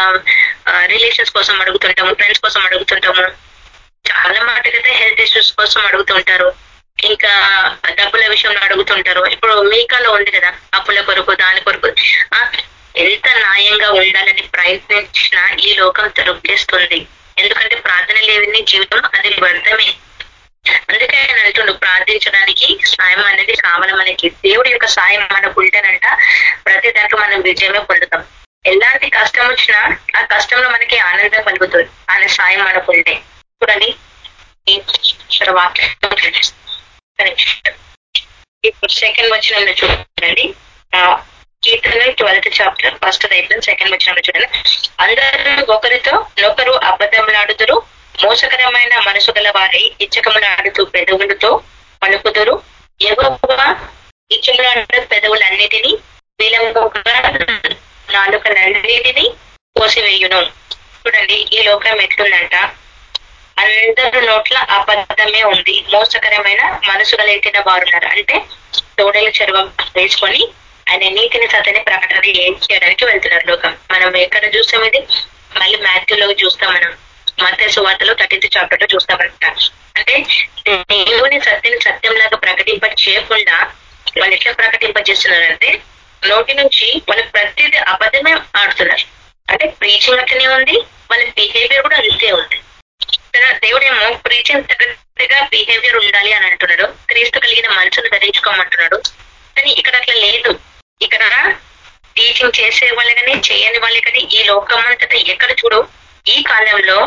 రిలేషన్స్ కోసం అడుగుతుంటాము ఫ్రెండ్స్ కోసం అడుగుతుంటాము. చాలా మాటకైతే హెల్త్ ఇష్యూస్ కోసం అడుగుతుంటారు. ఇంకా డబ్బుల విషయంలో అడుగుతుంటారు. ఇప్పుడు మీకాలో ఉంది కదా అప్పుల కొరకు దాని కొరకు. ఎంత న్యాయంగా ఉండాలని ప్రయత్నించినా ఈ లోకం తొలగిస్తుంది ఎందుకంటే ప్రార్థన లేని జీవితం అది వ్యర్థమే. అందుకే ఆయన అంటుండు ప్రార్థించడానికి. సాయం అనేది కావాలి మనకి దేవుడి యొక్క సాయం మనకు ఉంటేనంట ప్రతి దాంట్లో మనం విజయమే పొందుతాం. ఎలాంటి కష్టం వచ్చినా ఆ కష్టంలో మనకి ఆనందం కలుగుతుంది. ఆయన సాయం మనకు ఉంటే. చూడండి. సెకండ్ వచ్చిన చూడండి. కీర్తనలు ట్వెల్త్ చాప్టర్ ఫస్ట్ అయిపోయింది సెకండ్ వచ్చిన చూడండి. అందరూ ఒకరితో నొకరు అబద్ధములాడుదురు మోసకరమైన మనసు గల వారి ఇచ్చకములాడుతూ పెదవులతో పలుకుదురు. ఎగువ ఇచ్చములాడు పెదవులన్నిటినీ విలంబుగా నాలుకలన్నిటినీ కోసివేయును చూడండి ఈ లోకం ఎట్లుందంట? అందరు నోట్ల అబద్ధమే ఉంది. మోసకరమైన మనసు గలెట్టిన వారున్నారు? అంటే తోడల చెరువ వేసుకొని ఆయన నీతిని సతని ప్రకటన ఏం చేయడానికి వెళ్తున్నారు లోకం? మనం ఎక్కడ చూస్తాం ఇది? మళ్ళీ మాథ్యూలో చూస్తాం మనం. మత సువార్తలో థర్టీన్త్ చాప్టర్లో చూస్తామంట. అంటే దేవుని సత్యని సత్యంలాగా ప్రకటింప చేయకుండా వాళ్ళు ఎట్లా ప్రకటింప చేస్తున్నారంటే నోటి నుంచి వాళ్ళకి ప్రతిదీ అబద్ధమే ఆడుతున్నారు. అంటే ప్రీచింగ్ అట్లనే ఉంది వాళ్ళ బిహేవియర్ కూడా అంతే ఉంది. దేవుడేమో ప్రీచింగ్ తగ్గట్టుగా బిహేవియర్ ఉండాలి అని అంటున్నాడు. క్రీస్తు కలిగిన మనసును ధరించుకోమంటున్నాడు. కానీ ఇక్కడ అట్లా లేదు. ఇక్కడ టీచింగ్ చేసే వాళ్ళు కానీ చేయని వాళ్ళే కానీ ఈ లోకం అంతటా ఎక్కడ చూడు ఈ కాలంలో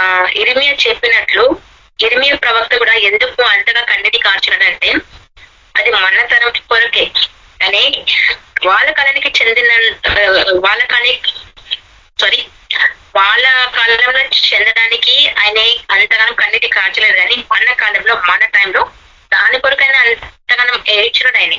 ఆ ఇరిమియా చెప్పినట్లు ఇరిమియా ప్రవక్త కూడా ఎందుకు అంతగా కన్నిటి కార్చినడంటే అది మన తరం కొరకే. కానీ వాళ్ళ కాలానికి చెందిన వాళ్ళ కాలానికి సారీ వాళ్ళ కాలంలో చెందడానికి ఆయన అంతగానం కన్నీటి కార్చలేదు. కానీ మన కాలంలో మన టైంలో దాని కొరకైనా అంతగానం ఏడ్చినాడు ఆయన.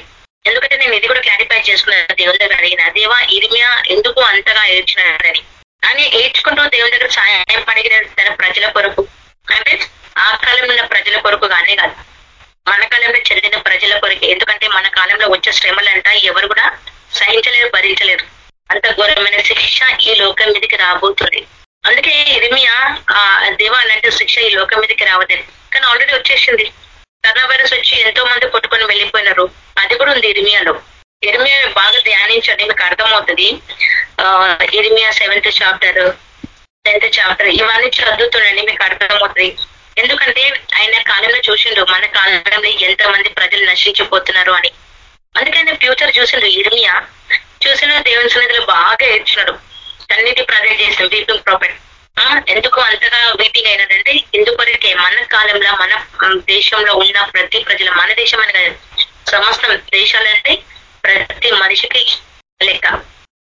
ఎందుకంటే నేను ఇది కూడా క్లారిఫై చేసుకున్నాను దేవుని దగ్గర అడిగిన దేవా ఇరిమియా ఎందుకు అంతగా ఏడ్చినాడని అని ఏడ్చుకుంటూ దేవుని దగ్గర సాయం పడిగిన తన ప్రజల కొరకు. అంటే ఆ కాలంలో ఉన్న ప్రజల కొరకు కానీ కాదు. మన కాలంలో చదివిన ప్రజల కొరకు. ఎందుకంటే మన కాలంలో వచ్చే శ్రమలంట ఎవరు కూడా సహించలేరు భరించలేరు. అంత ఘోరమైన శిక్ష ఈ లోకం మీదకి రాబోతుంది. అందుకే ఇరిమియా ఆ దేవ అలాంటి శిక్ష ఈ లోకం మీదకి రావద్దని. కానీ ఆల్రెడీ వచ్చేసింది. కరోనా వైరస్ వచ్చి ఎంతో మంది కొట్టుకొని వెళ్ళిపోయినారు. అది కూడా ఉంది ఇర్మియాలో. ఇరిమియా బాగా ధ్యానించండి మీకు అర్థమవుతుంది. ఇర్మియా ఇరిమియా సెవెంత్ చాప్టర్ టెన్త్ చాప్టర్ ఇవన్నీ చదువుతుండండి మీకు అర్థమవుతుంది. ఎందుకంటే ఆయన కాలంలో చూసిండు మన కాలంలో ఎంతమంది ప్రజలు నశించిపోతున్నారు అని. అందుకని ఫ్యూచర్ చూసిండు ఇర్మియా. చూసిన దేవుని సన్నిధిలో బాగా ఏడ్చినాడు. అన్నిటి ప్రజలు చేసిన వీపింగ్ ప్రాఫిట్ ఎందుకు అంతగా వీపింగ్ అయినదంటే ఇందుకొరకే మన కాలంలో మన దేశంలో ఉన్న ప్రతి ప్రజల మన దేశం అని కాదు సమస్త దేశాలంటే ప్రతి మనిషికి లెక్క.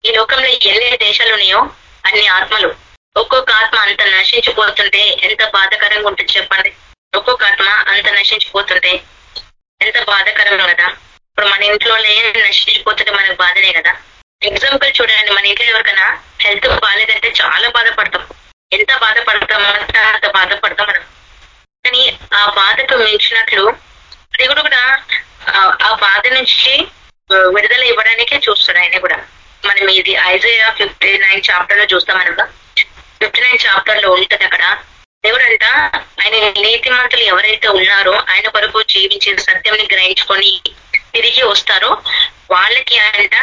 ఈ లోకంలో ఎన్ని దేశాలు ఉన్నాయో అన్ని ఆత్మలు. ఒక్కొక్క ఆత్మ అంత నశించిపోతుంటే ఎంత బాధకరంగా ఉంటుంది చెప్పండి? ఒక్కొక్క ఆత్మ అంత నశించిపోతుంటే ఎంత బాధకరం కదా? ఇప్పుడు మన ఇంట్లోనే నశించిపోతుంటే మనకు బాధనే కదా? ఎగ్జాంపుల్ చూడండి మన ఇంట్లో ఎవరికైనా హెల్త్ బాగాలేదంటే చాలా బాధపడతాం. ఎంత బాధపడతాం అంటే అంత బాధపడతాం మనం. కానీ ఆ బాధకు మించినట్లు దేవుడు కూడా ఆ బాధ నుంచి విడుదల ఇవ్వడానికే చూస్తాడు ఆయన కూడా. మనం ఇది ఐజయా ఫిఫ్టీ నైన్ చాప్టర్లో చూస్తాం మనం ఫిఫ్టీ నైన్ చాప్టర్లో ఉంటుంది అక్కడ. దేవుడంట ఆయన నీతిమంతులు ఎవరైతే ఉన్నారో ఆయన కొరకు జీవించిన సత్యంని గ్రహించుకొని తిరిగి వస్తారో వాళ్ళకి అంట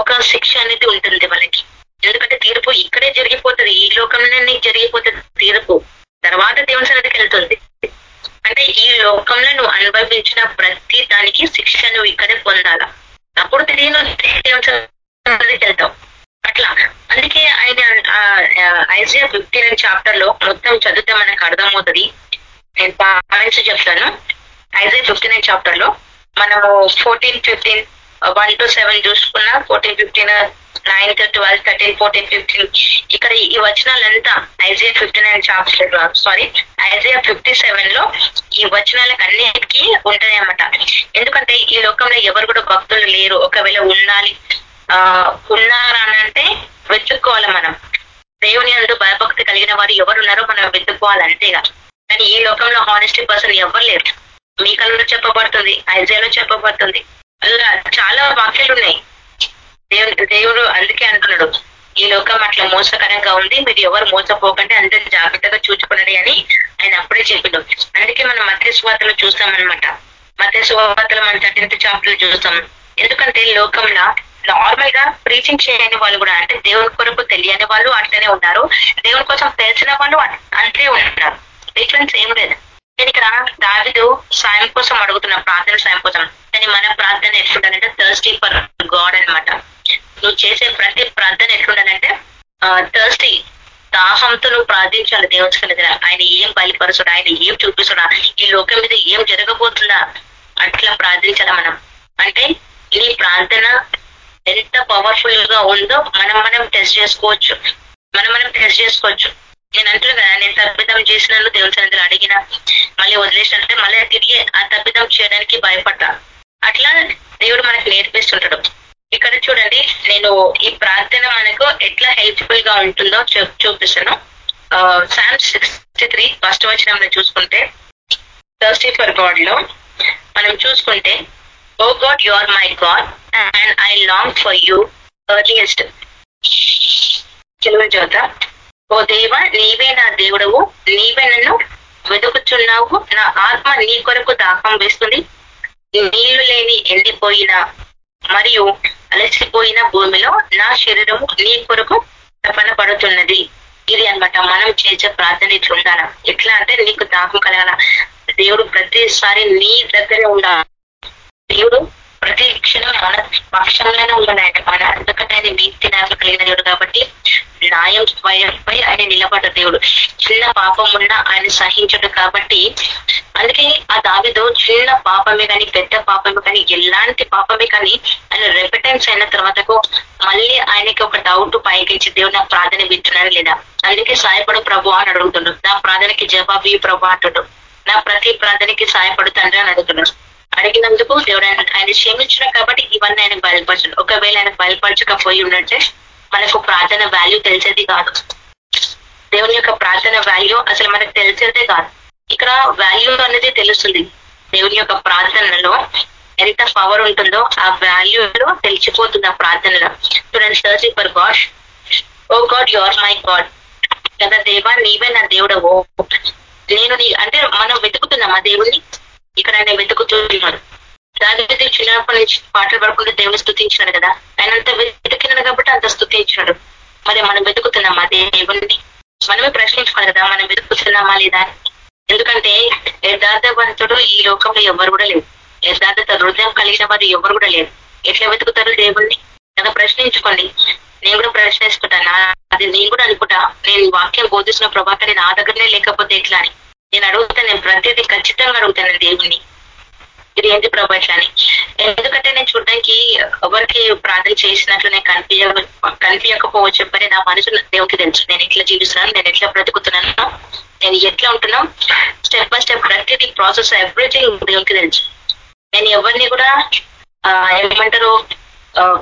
ఒక శిక్ష అనేది ఉంటుంది వాళ్ళకి. ఎందుకంటే తీర్పు ఇక్కడే జరిగిపోతుంది. ఈ లోకంలోనే జరిగిపోతుంది. తీర్పు తర్వాత దేవుని సన్నిధికి వెళ్తుంది. అంటే ఈ లోకంలో నువ్వు అనుభవించిన ప్రతి దానికి శిక్ష నువ్వు ఇక్కడే పొందాలా? అప్పుడు తిరిగి నువ్వు దేవుని సన్నిధికి వెళ్తావు. అట్లా. అందుకే ఆయన ఐజియా ఫిఫ్టీ నైన్ చాప్టర్లో మొత్తం చదివితే మనకు అర్థమవుతుంది. నేను పాయింట్స్ చెప్తాను. ఐజియా ఫిఫ్టీ నైన్ చాప్టర్లో మనము fourteen fifteen one two seven చూసుకున్నా fourteen fifteen ninth twelve thirteen fourteen fifteen ఇక్కడ ఈ వచనాలంతా Isaiah fifty nine chapter sorry Isaiah fifty సెవెన్లో ఈ వచనాలకు అన్నిటికీ ఉంటాయి అన్నమాట ఎందుకంటే ఈ లోకంలో ఎవరు కూడా భక్తులు లేరు. ఒకవేళ ఉండాలి ఆ ఉన్నారనంటే వెతుక్కోవాలి మనం. దేవుని అందు భయభక్తి కలిగిన వారు ఎవరున్నారో మనం వెతుక్కోవాలి అంతేగా. కానీ ఈ లోకంలో హానెస్టీ పర్సన్ ఎవరు లేరు. మీ కళలో చెప్పబడుతుంది ఐజియాలో చెప్పబడుతుంది. అలా చాలా వాక్యాలు ఉన్నాయి దేవుడు దేవుడు అందుకే అంటున్నాడు ఈ లోకం అట్లా మోసకరంగా ఉంది మీరు ఎవరు మోసపోకండి అందరినీ జాగ్రత్తగా చూసుకున్నది అని ఆయన అప్పుడే చెప్పిండు. అందుకే మనం మధ్య స్వాతలు చూస్తామన్నమాట. మధ్య స్వాతలు మన థర్టీన్త్ చాప్టర్ చూస్తాం. ఎందుకంటే లోకంలో నార్మల్గా ప్రీచింగ్ చేయని వాళ్ళు కూడా అంటే దేవుని కొరకు తెలియని వాళ్ళు అట్లనే ఉన్నారు. దేవుని కోసం తెలిసిన వాళ్ళు అంతే ఉంటున్నారు డిఫరెన్స్ ఏం లేదు. నేను ఇక్కడ దావిదు సాయం కోసం అడుగుతున్నా ప్రార్థన సాయం కోసం. కానీ మన ప్రార్థన ఎట్లుండాలంటే థర్స్టీ ఫర్ గాడ్ అనమాట నువ్వు చేసే ప్రతి ప్రార్థన ఎట్లుండాలంటే థర్స్టీ దాహంతో నువ్వు ప్రార్థించాలి దేవుని దగ్గర ఆయన ఏం బయలుపరుచుడా ఆయన ఏం చూపిస్తుడా ఈ లోకం మీద ఏం జరగబోతుందా? అట్లా ప్రార్థించాలి మనం. అంటే నీ ప్రార్థన ఎంత పవర్ఫుల్గా ఉందో మనం మనం టెస్ట్ చేసుకోవచ్చు. మనం మనం టెస్ట్ చేసుకోవచ్చు. నేను అంటున్నా కదా నేను తప్పిదం చేసినాను దేవుని సన్నిధిలో అడిగిన మళ్ళీ వదిలేసినంటే మళ్ళీ తిరిగి ఆ తప్పిదం చేయడానికి భయపడ్డా. అట్లా దేవుడు మనకు నేర్పిస్తుంటాడు. ఇక్కడ చూడండి నేను ఈ ప్రార్థన మనకు ఎట్లా హెల్ప్ఫుల్గా ఉంటుందో చూపిస్తాను. శామ్ సిక్స్టీ త్రీ ఫస్ట్ వచనంలో చూసుకుంటే థర్స్టీ ఫర్ గాడ్లో మనం చూసుకుంటే O God you are my God and I long for you earliest Telugu చోత ఓ దేవ నీవే నా దేవుడవు నీవే నన్ను వెతుకుచున్నావు నా ఆత్మ నీ కొరకు దాహం వేస్తుంది. నీళ్ళు లేని ఎండిపోయిన మరియు అలసిపోయిన భూమిలో నా శరీరం నీ కొరకు తపన పడుతున్నది. ఇది అనమాట మనం చేసే ప్రార్థన ఇట్లా ఉండాల ఎట్లా అంటే నీకు దాహం కలగాల. దేవుడు ప్రతిసారి నీ దగ్గరే ఉండాలి. దేవుడు ప్రతి క్షణం మన పక్షంలోనే ఉన్నాయంట మన ఎందుకంటే ఆయన నీతి నాకు కలిగిన దేవుడు కాబట్టి న్యాయం స్వయంపై ఆయన నిలబడ్డ దేవుడు. చిన్న పాపం ఉన్న ఆయన సహించడు కాబట్టి అందుకే ఆ దావిదో చిన్న పాపమే కానీ పెద్ద పాపమే కానీ ఎలాంటి పాపమే కానీ ఆయన రెపిటెన్స్ అయిన తర్వాతకు మళ్ళీ ఆయనకి ఒక డౌట్ పైకించి దేవుడు నా ప్రార్థన వింటున్నాను లేదా? అందుకే సాయపడు ప్రభు అని అడుగుతుండు నా ప్రార్థనకి జవాబు ప్రభు అంటున్నాడు. నా ప్రతి ప్రార్థనకి సాయపడు తండ్రి అని అడుగుతున్నాడు. అడిగినందుకు దేవుడు ఆయన ఆయన క్షమించడం కాబట్టి ఇవన్నీ ఆయన బయలుపరచడు. ఒకవేళ ఆయన బయలుపరచకపోయి ఉన్నట్టే మనకు ప్రార్థన వాల్యూ తెలిసేది కాదు. దేవుని యొక్క ప్రార్థన వాల్యూ అసలు మనకు తెలిసేదే కాదు. ఇక్కడ వాల్యూ అనేది తెలుస్తుంది. దేవుని యొక్క ప్రార్థనలో ఎంత పవర్ ఉంటుందో ఆ వాల్యూలో తెలిసిపోతుంది ఆ ప్రార్థనలో. చూడండి search for God O God you are my God కదా దేవా నీవే నా దేవుడవో. నేను నీ అంటే మనం వెతుకుతున్నాం ఆ దేవుడిని ఇక్కడ ఆయన వెతుకుతున్నాడు దాదాపు చిన్నప్పటి నుంచి పాటలు పడకుండా దేవుని స్థుతించినాడు కదా. ఆయన అంత వెతికినాడు కాబట్టి అంత స్థుతించినాడు మరి మనం వెతుకుతున్నాం ఆ దేవుణ్ణి? మనమే ప్రశ్నించుకోవాలి కదా మనం వెతుకుతున్నామా లేదా? ఎందుకంటే యథార్థవంతుడు ఈ లోకంలో ఎవరు కూడా లేవు యథార్థత హృదయం కలిగిన వారు ఎవరు కూడా లేరు. ఎట్లా వెతుకుతారు దేవుణ్ణి? కదా ప్రశ్నించుకోండి. నేను కూడా ప్రశ్నించుకుంటాను? అది నేను కూడా అనుకుంటా. నేను వాక్యం బోధిస్తున్న ప్రభాకర్ నా దగ్గరనే లేకపోతే ఎట్లా అని. నేను అడుగుతాను నేను ప్రతిదీ ఖచ్చితంగా అడుగుతాను దేవుణ్ణి. ఇది ఏంటి ప్రభా అని? ఎందుకంటే నేను చూడడానికి ఎవరికి ప్రార్థన చేసినట్లు నేను కనిపించ కనిపించకపోవచ్చు చెప్పని నా మనసు దేవునికి తెలుసు. నేను ఎట్లా జీవిస్తున్నాను నేను ఎట్లా బ్రతుకుతున్నాను నేను ఎట్లా ఉంటున్నా స్టెప్ బై స్టెప్ ప్రతిదీ ప్రాసెస్ ఎవ్రీథింగ్ దేవునికి తెలుసు. నేను ఎవరిని కూడా ఏమంటారు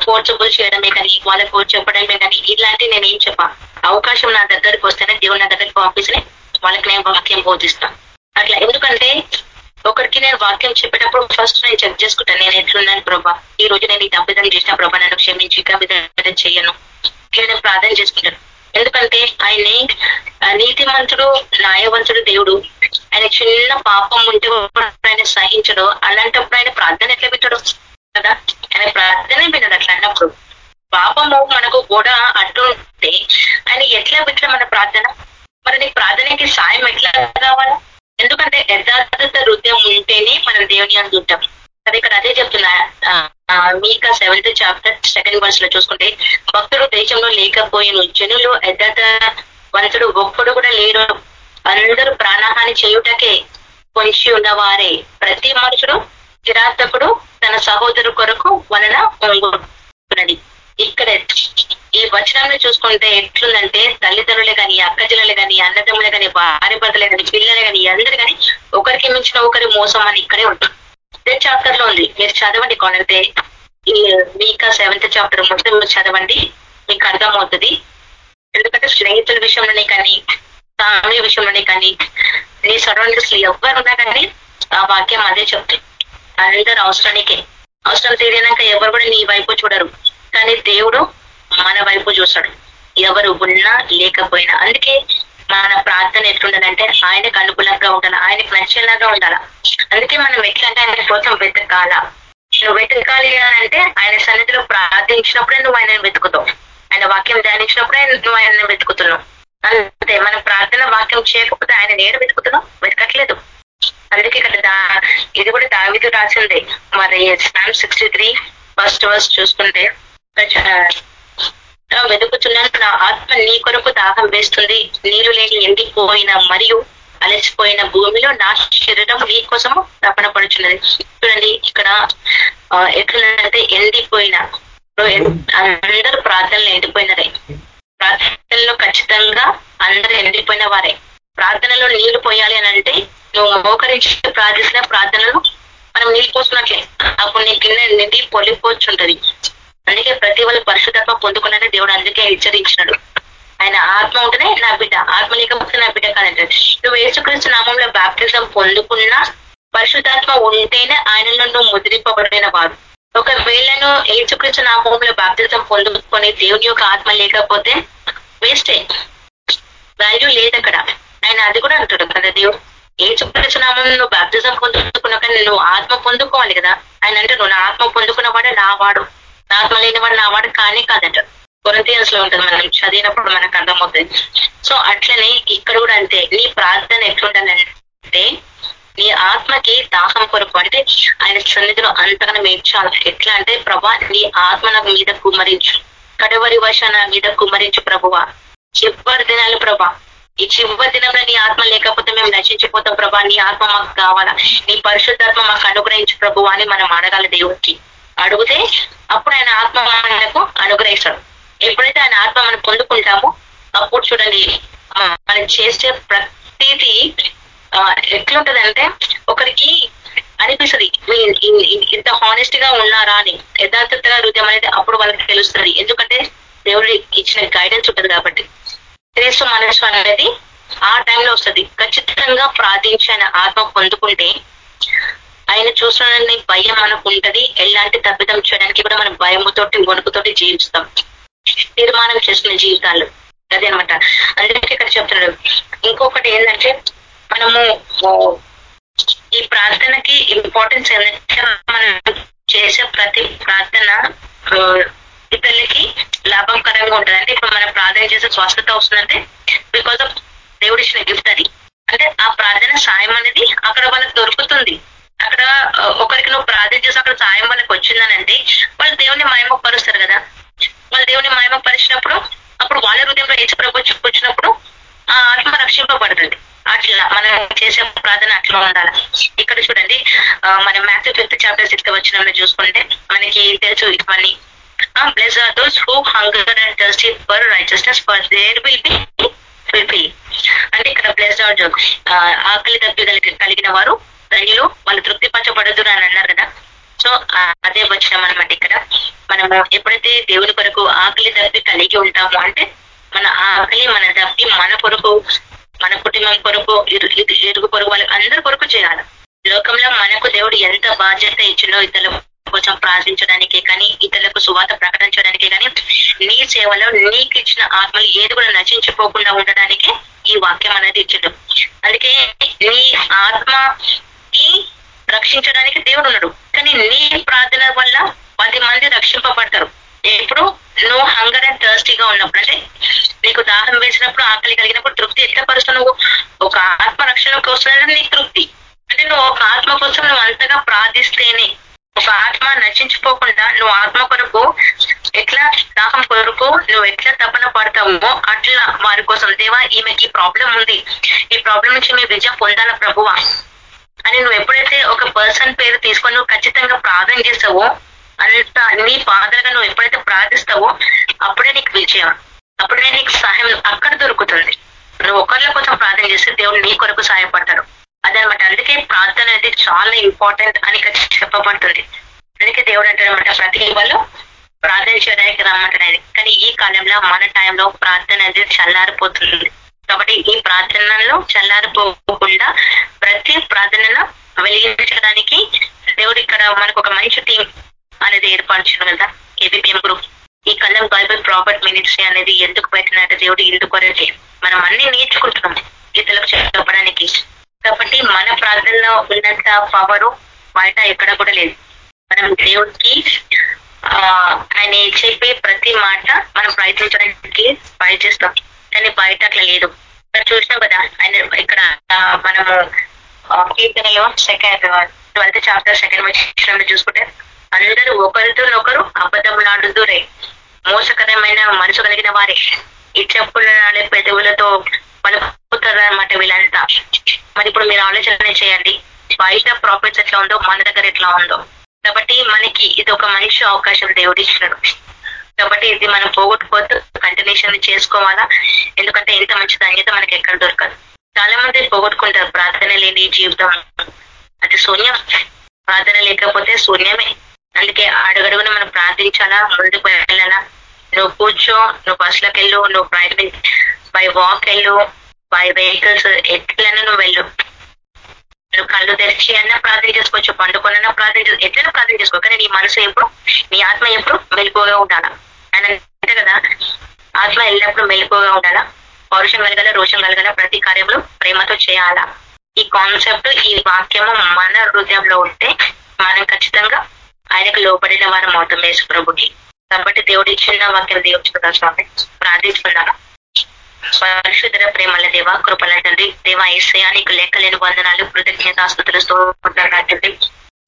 ఫోర్సబుల్ చేయడమే కానీ వాళ్ళకు చెప్పడమే కానీ ఇలాంటి నేను ఏం చెప్పా అవకాశం నా దగ్గరికి వస్తేనే దేవుడు నా దగ్గరికి పంపిస్తే వాళ్ళకి నేను వాక్యం బోధిస్తాను అట్లా ఎందుకంటే ఒకరికి నేను వాక్యం చెప్పేటప్పుడు ఫస్ట్ నేను చెక్ చేసుకుంటాను నేను ఎట్లున్నాను ప్రభా? ఈ రోజు నేను ఈ తప్పిదం చేసిన ప్రభా నన్ను క్షమించి ఇక చేయను ఇట్లా నేను ప్రార్థన చేసుకుంటాను. ఎందుకంటే ఆయన్ని నీతిమంతుడు న్యాయవంతుడు దేవుడు. ఆయన చిన్న పాపం ఉంటే ఆయన సహించడు. అలాంటప్పుడు ఆయన ప్రార్థన ఎట్లా పెట్టడు కదా? ఆయన ప్రార్థన వినడు అట్లా అన్నప్పుడు. పాపము మనకు కూడా అడ్డుంటే ఆయన ఎట్లా పెట్టడం మన ప్రార్థన? మరి నీ ప్రార్థనకి సాయం ఎట్లా కావాలా? ఎందుకంటే యథార్థత హృదయం ఉంటేనే మనం దేవుని అందుంటాం అది ఇక్కడ అదే చెప్తున్నా. మీక సెవెంత్ చాప్టర్ సెకండ్ వర్స్లో చూసుకుంటే భక్తుడు దేశంలో లేకపోయిన జనులు యథార్థ వంతుడు ఒక్కడు కూడా లేరు అందరూ ప్రాణహాని చేయుటకే పొంచి ఉన్నవారే. ప్రతి మనుషుడు కిరాతకుడు తన సహోదరు కొరకు వలన ఇక్కడ ఈ వచనాన్ని చూసుకుంటే ఎట్లుందంటే తల్లిదండ్రులే కానీ అక్కజనులే కానీ అన్నదమ్ములే కానీ భార్య భర్తలే కానీ పిల్లలే కానీ అందరు కానీ ఒకరికి మించిన ఒకరి మోసం అని ఇక్కడే ఉంటుంది ఇదే చాప్టర్లో ఉంది. మీరు చదవండి కొనంటే ఈ సెవెంత్ చాప్టర్ మొత్తం చదవండి. మీకు అర్థమవుతుంది. ఎందుకంటే స్నేహితుల విషయంలోనే కానీ ఫ్యామిలీ విషయంలోనే కానీ నీ సరౌండింగ్స్ ఎవరున్నా కానీ ఆ వాక్యం అదే చెప్తుంది. అందరు అవసరానికే. అవసరం తీరినాక ఎవరు కూడా నీ వైపు చూడరు. కానీ దేవుడు మన వైపు చూస్తాడు. ఎవరు ఉన్నా లేకపోయినా. అందుకే మన ప్రార్థన ఎట్లుండాలంటే ఆయనకు అనుకూలంగా ఉండాలి. ఆయనకు నచ్చేలాగా ఉండాలి. అందుకే మనం ఎట్లా అంటే ఆయన కోసం వెతకాల. నువ్వు వెతకాలి అంటే ఆయన సన్నిధిలో ప్రార్థించినప్పుడే నువ్వు ఆయన వెతుకుతావు. ఆయన వాక్యం ధ్యానించినప్పుడే నువ్వు ఆయన వెతుకుతున్నావు. అంతే. మనం ప్రార్థన వాక్యం చేయకపోతే ఆయన నేను వెతుకుతున్నావు? వెతకట్లేదు. అందుకే ఇక్కడ ఇది కూడా దావిదు రాసిందే. మరి psalm sixty three first verse చూసుకుంటే వెతుకుతున్నాను నా ఆత్మ నీ కొరకు దాహం వేస్తుంది. నీరు లేని ఎండిపోయిన మరియు అలసిపోయిన భూమిలో నా శరీరం నీ కోసము తపన పడుచున్నది. చూడండి ఇక్కడ ఎట్లుందంటే ఎండిపోయిన. అందరూ ప్రార్థనలు ఎండిపోయినరే. ప్రార్థనలో ఖచ్చితంగా అందరూ ఎండిపోయిన వారే. ప్రార్థనలో నీళ్ళు పోయాలి అని అంటే నువ్వు మోకరించి ప్రార్థించిన ప్రార్థనలు మనం నీళ్ళు పోసుకున్నట్లే. అప్పుడు నీ కింద నిండి పొలిపోచుంటది. అందుకే ప్రతి వాళ్ళు పరిశుద్ధత్వ పొందుకున్న దేవుడు అందుకే హెచ్చరించినాడు. ఆయన ఆత్మ ఉంటేనే నా బిడ్డ ఆత్మ లేకపోతే నా బిడ్డ కాదంటాడు. నువ్వు యేసుక్రీస్తు నామంలో బాప్టిజం పొందుకున్నా పరిశుద్ధాత్మ ఉంటేనే ఆయనలో నువ్వు ముద్రింపబడిన వాడు. ఒకవేళను ఏసుక్రీస్తు నామంలో బాప్తిజం పొందుకొని దేవుని యొక్క ఆత్మ లేకపోతే వేస్టే. వాల్యూ లేదు అక్కడ. ఆయన అది కూడా అంటాడు కదా దేవుడు. ఏ నామం నువ్వు బాప్తిజం పొందుకున్నాక నువ్వు ఆత్మ పొందుకోవాలి కదా. ఆయన అంటే నువ్వు నా ఆత్మ పొందుకున్నవాడు నా వాడు. ఆత్మ లేనివాడు నా వాడు కానీ కాదట. కొరంతియన్స్లో ఉంటుంది మనం చదివినప్పుడు మనకు అర్థమవుతుంది. సో అట్లనే ఇక్కడ కూడా అంతే. నీ ప్రార్థన ఎట్లుండాలంటే నీ ఆత్మకి దాహం కొరకు అంటే ఆయన సన్నిధిలో అంతగా మేర్చాలి ఎట్లా అంటే ప్రభా నీ ఆత్మ నాకు మీద కుమరించు కడవరి వర్షాన మీద కుమరించు ప్రభువా. చివరి దినాలు ప్రభా. ఈ చివరి దినంలో నీ ఆత్మ లేకపోతే మేము నశించిపోతాం ప్రభా. నీ ఆత్మ మాకు కావాలా? నీ పరిశుద్ధాత్మ మాకు అనుగ్రహించు ప్రభు అని మనం అడగాలి దేవుడికి. అడిగితే అప్పుడు ఆయన ఆత్మ మనకు అనుగ్రహిస్తాడు. ఎప్పుడైతే ఆయన ఆత్మ మనం పొందుకుంటామో అప్పుడు చూడండి మనం చేసే ప్రతిదీ ఎట్లుంటదంటే ఒకరికి అనిపిస్తుంది ఇంత హానెస్ట్గా ఉన్నారా అని. యథార్థతగా హృదయం అనేది అప్పుడు వాళ్ళకి తెలుస్తుంది. ఎందుకంటే దేవుడు ఇచ్చిన గైడెన్స్ ఉంటుంది కాబట్టి. శ్రేష్ఠ మనసు అనేది ఆ టైంలో వస్తుంది. ఖచ్చితంగా ప్రార్థించిన ఆత్మ పొందుకుంటే ఆయన చూసిన భయం మనకు ఉంటది. ఎలాంటి తప్పిదం చేయడానికి కూడా మనం భయముతోటి వణుకుతోటి జీవిస్తాం. తీర్మానం చేసుకునే జీవితాలు. అదేనమాట. అందుకే ఇక్కడ చెప్తున్నాడు. ఇంకొకటి ఏంటంటే మనము ఈ ప్రార్థనకి ఇంపార్టెన్స్ ఏంటంటే మనం చేసే ప్రతి ప్రార్థన ఇతరులకి లాభకరంగా ఉంటుంది. అంటే ఇప్పుడు మనం ప్రార్థన చేసే స్వస్థత వస్తుందంటే బికాస్ ఆఫ్ దేవుడు ఇచ్చిన గిఫ్ట్ అది. అంటే ఆ ప్రార్థన సాయం అనేది అక్కడ వాళ్ళకి దొరుకుతుంది. అక్కడ ఒకరికి నువ్వు ప్రార్థన చేసి అక్కడ సాయం వాళ్ళకి వచ్చిందనంటే వాళ్ళు దేవుని మహిమపరుస్తారు కదా. వాళ్ళు దేవుని మహిమపరిచినప్పుడు అప్పుడు వాళ్ళ హృదయంలో ఏచి ప్రభు వచ్చినప్పుడు ఆ ఆత్మ రక్షింపబడుతుంది. అట్లా మనం చేసే ప్రార్థన అట్లా ఉండాలి. ఇక్కడ చూడండి మన మ్యాథ్యూ ఫిఫ్త్ చాప్టర్ సిక్స్త్ వచ్చిన చూసుకుంటే మనకి తెలుసు ఇవన్నీ bless are those who hunger and thirsty for righteousness for there will be fulfil అంటే ఇక్కడ బ్లెస్ ఆర్ ఆకలి తప్పి కలిగిన వారు ధన్యులు వాళ్ళు తృప్తి అని అన్నారు కదా. సో అదే వచ్చినాం అనమాట ఇక్కడ. మనము ఎప్పుడైతే దేవుని కొరకు ఆకలి దప్పి కలిగి ఉంటామో అంటే మన ఆకలి మన దప్పి మన కొరకు మన కుటుంబం కొరకు ఇరుగు పొరుగు వాళ్ళకి అందరి కొరకు చేయాలి. లోకంలో మనకు దేవుడు ఎంత బాధ్యత ఇచ్చినో ఇతరుల కోసం ప్రార్థించడానికి కానీ ఇతరులకు సువాత ప్రకటించడానికి కానీ నీ సేవలో నీకు ఇచ్చిన ఆత్మలు ఏది కూడా నశించిపోకుండా ఉండడానికి ఈ వాక్యం అనేది ఇచ్చిండు. అందుకే నీ ఆత్మ రక్షించడానికి దేవుడు ఉన్నాడు. కానీ నీ ప్రార్థన వల్ల పది మంది రక్షింపబడతారు. ఎప్పుడు? నువ్వు హంగర్ అండ్ థర్స్టీగా ఉన్నప్పుడు. అంటే నీకు దాహం వేసినప్పుడు ఆకలి కలిగినప్పుడు తృప్తి ఎట్లా నువ్వు? ఒక ఆత్మ రక్షణ కోసం నీ తృప్తి. అంటే నువ్వు ఒక ఆత్మ కోసం నువ్వు అంతగా ప్రార్థిస్తేనే ఒక ఆత్మ నశించిపోకుండా నువ్వు ఆత్మ కొరకు ఎట్లా దాహం కొరకు నువ్వు ఎట్లా తపన పడతావో అట్లా వారి కోసం. దేవా ఈమెకి ప్రాబ్లం ఉంది. ఈ ప్రాబ్లం నుంచి మేము విజయం పొందాల ప్రభువా? అని నువ్వు ఎప్పుడైతే ఒక పర్సన్ పేరు తీసుకొని నువ్వు ఖచ్చితంగా ప్రార్థన చేస్తావో అంత నీ పాదలుగా నువ్వు ఎప్పుడైతే ప్రార్థిస్తావో అప్పుడే నీకు విజయం. అప్పుడే నీకు సహాయం అక్కడ దొరుకుతుంది. నువ్వు ఒకళ్ళ కోసం ప్రార్థన చేస్తే దేవుడు నీ కొరకు సహాయపడతాడు. అదనమాట. అందుకే ప్రార్థన అనేది చాలా ఇంపార్టెంట్ అని చెప్పబడుతుంది. అందుకే దేవుడు అంటాడనమాట ప్రతి వాళ్ళు ప్రార్థన చేయడానికి రమ్మంటాడు కానీ ఈ కాలంలో మన టైంలో ప్రార్థన అనేది చల్లారిపోతుంది. కాబట్టి ఈ ప్రార్థనలో చల్లారిపోకుండా ప్రతి ప్రార్థనను వెలిగించడానికి దేవుడు ఇక్కడ మనకు ఒక మంచి టీం అనేది ఏర్పరచడం కదా? కేబిపిఎం గ్రూప్ ఈ కళ్ళం బైబుల్ ప్రాపర్ట్ మినిస్ట్రీ అనేది ఎందుకు పెట్టినట్టు దేవుడు ఎందుకు మనం అన్ని నేర్చుకుంటున్నాం. ఇతరులకు చెప్పడానికి. కాబట్టి మన ప్రార్థనలో ఉన్నంత పవరు బయట ఎక్కడ కూడా లేదు. మనం దేవుడికి ఆయన చెప్పే ప్రతి మాట మనం ప్రయత్నించడానికి ప్రయత్నిస్తాం కానీ బయట అట్లా లేదు. చూసినాం కదా ఆయన ఇక్కడ మనము కీర్తనలో సెకండ్ ట్వెల్త్ చాప్టర్ సెకండ్ వచ్చిన చూసుకుంటే అందరూ ఒకరితో ఒకరు అబద్ధములాడుదురే మోసకరమైన మనసు కలిగిన వారే. ఈ పెదవులతో పలుపుతారనమాట వీళ్ళంతా. మరి ఇప్పుడు మీరు ఆలోచన చేయండి. బయట ప్రాఫిట్స్ ఎట్లా ఉందో మన దగ్గర ఎట్లా ఉందో. కాబట్టి మనకి ఇది ఒక మంచి అవకాశం దేవుడు ఇచ్చినాడు. కాబట్టి ఇది మనం పోగొట్టుకోవద్దు కంటిన్యూషన్ చేసుకోవాలా? ఎందుకంటే ఇంత మంచి ధన్యత మనకి ఎక్కడ దొరకదు. చాలా మంది పోగొట్టుకుంటారు ప్రార్థన లేని జీవితం అది శూన్యం. ప్రార్థన లేకపోతే శూన్యమే. అందుకే అడుగడుగున మనం ప్రార్థించాలా ముందుకు వెళ్ళాలా? నువ్వు కూర్చో నువ్వు బస్సులకు వెళ్ళు నువ్వు ప్రయత్నం బై వాక్ వెళ్ళు బై వెహికల్స్ ఎట్లైనా నువ్వు వెళ్ళు. నువ్వు కళ్ళు తెరిచి అన్నా ప్రార్థన చేసుకోవచ్చు పండుకొనన్నా ప్రార్థన చేసుకో ఎట్లైనా ప్రార్థన చేసుకో. కానీ నీ మనసు ఎప్పుడు నీ ఆత్మ ఎప్పుడు వెళ్ళిపోగా ఉండాలా? ఆయన కదా ఆత్మ ఎల్లప్పుడూ మెలుపుగా ఉండాలా? పౌరుషం కలగల రోషం కలగల? ప్రతి కార్యంలో ప్రేమతో చేయాలా? ఈ కాన్సెప్ట్ ఈ వాక్యము మన హృదయంలో ఉంటే మనం ఖచ్చితంగా ఆయనకు లోపడిన వారం అవుతాం యేసు ప్రభుకి. కాబట్టి దేవుడు ఇచ్చిన వాక్యం దేవుడు స్వామి. ప్రార్థించుకున్నాను పరిశుద్ధ ప్రేమల దేవ కృపల తండ్రి దేవ ఏసయా నీకు లెక్కలేని వందనాలు కృతజ్ఞతాస్తుతులతో తండ్రి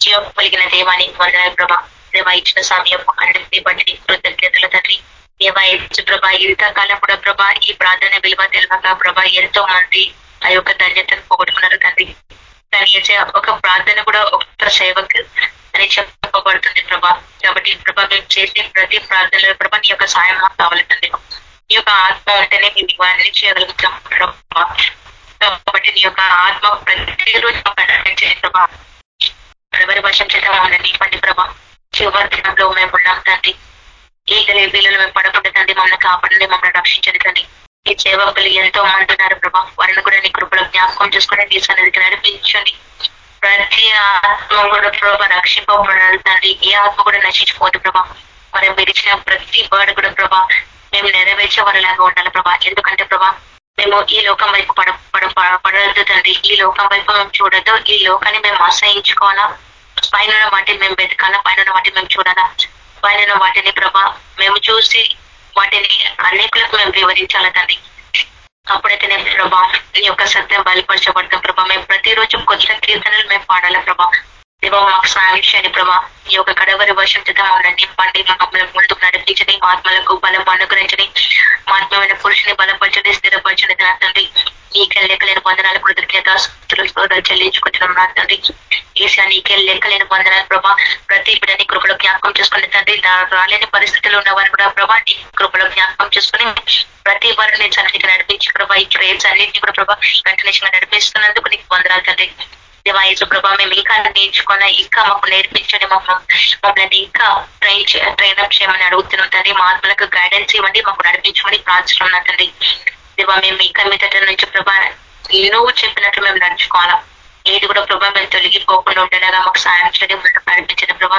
జీవం కలిగిన దేవానికి వందనాలు ప్రభా. దేవ ఇచ్చిన సమయం అన్నింటినీ బట్టి కృతజ్ఞతల తండ్రి దేవ ఇచ్చు ప్రభా ఇంతకాలం కూడా ప్రభా ఈ ప్రార్థన విలువ తెలియక ప్రభా ఎంతో మంది ఆ యొక్క ధన్యతను పోగొట్టుకున్నారు తండ్రి. కానీ ఒక ప్రార్థన కూడా ఒక సేవకు అని చెప్పబడుతుంది ప్రభా. కాబట్టి ప్రభా మేము చేసే ప్రతి ప్రార్థనలో ప్రభా నీ యొక్క సాయం మాకు కావాలి తండ్రి. నీ యొక్క ఆత్మ ఉంటేనే మేము ఇవన్నీ చేయగలుగుతాం ప్రభా. కాబట్టి నీ యొక్క ఆత్మ ప్రతిరోజు ప్రభా. ఎవరి వర్షం చేత మమ్మల్ని పండి ప్రభా. చివరి దినంలో మేము ఉన్నాం తండ్రి. ఈ పిల్లలు మేము పడకుండా తండ్రి మమ్మల్ని కాపాడండి మమ్మల్ని రక్షించండి తండ్రి. ఈ సేవకులు ఎంతో మంది ఉన్నారు ప్రభా. వారిని కూడా నీ కృపలో జ్ఞాపకం చేసుకుని నీ సన్నిధికి నడిపించండి. ప్రతి ఆత్మ కూడా ప్రభా రక్షింపబడాలి తండ్రి. ఏ ఆత్మ కూడా నశించిపోదు ప్రభా. మరి విడిచిన ప్రతి బర్డ్ కూడా ప్రభా మేము నెరవేర్చే వారిలాగా ఉండాలి ప్రభా. ఎందుకంటే ప్రభా మేము ఈ లోకం వైపు పడ పడ పడద్దు తండ్రి. ఈ లోకం వైపు మేము చూడద్దు. ఈ లోకాన్ని మేము ఆశ్రయించుకోవాలా? పైన వాటిని మేము వెతకాలా? పైన వాటిని మేము చూడాలా? పైన వాటిని ప్రభా మేము చూసి వాటిని అనేకులకు మేము వివరించాలా తండ్రి అప్పుడైతే నేను ప్రభా నీ యొక్క సత్యం బయలుపరచబడతాం ప్రభా. మేము ప్రతిరోజు కొత్త కీర్తనలు మేము పాడాలా ప్రభా? దేవ మాకు సాయం ప్రభా. ఈ యొక్క కడవరి వర్షం చేత మమ్మల్ని నింపండి. మమ్మల్ని ముందుకు నడిపించని ఆత్మలకు బలం అనుగ్రహించని మా ఆత్మమైన పురుషుని బలపరచని స్థిరపరచని తండ్రి నీకే లెక్కలేని బంధనాలు కృతజ్ఞత స్తోత్రాలు చెల్లించుకుంటున్నాం నా తండ్రి. ఈసా నీకే లెక్కలేని బంధనాలు ప్రభా. ప్రతి బిడ్డని కృపలో జ్ఞాపకం చేసుకుని తండ్రి. రాలేని పరిస్థితుల్లో ఉన్న వారిని కూడా ప్రభా నీ కృపలో జ్ఞాపకం చేసుకుని ప్రతి వారిని నేను సన్నిధికి నడిపించి ప్రభా ఈ ప్రేయర్స్ అన్నింటినీ కూడా ప్రభా కంటిన్యూషన్గా నడిపిస్తున్నందుకు నీకు వందనాలు తండ్రి. దేవాయసు ప్రభా మేము ఇంకా నేర్చుకున్నా ఇంకా మాకు నేర్పించండి మమ్మల్ని. ఇంకా ట్రైన్ ట్రైన్ అప్ చేయమని అడుగుతున్నాం తండ్రి. మా ఆత్మలకు గైడెన్స్ ఇవ్వండి మాకు నడిపించమని ప్రార్థిస్తున్నాం తండ్రి. దేవా మేము ఇంకా మీదట నుంచి ప్రభా నువ్వు చెప్పినట్లు మేము నడుచుకోవాలా? ఏది కూడా ప్రభా మేము తొలగిపోకుండా ఉండేలాగా మాకు సాయం చేయడం నడిపించిన ప్రభా.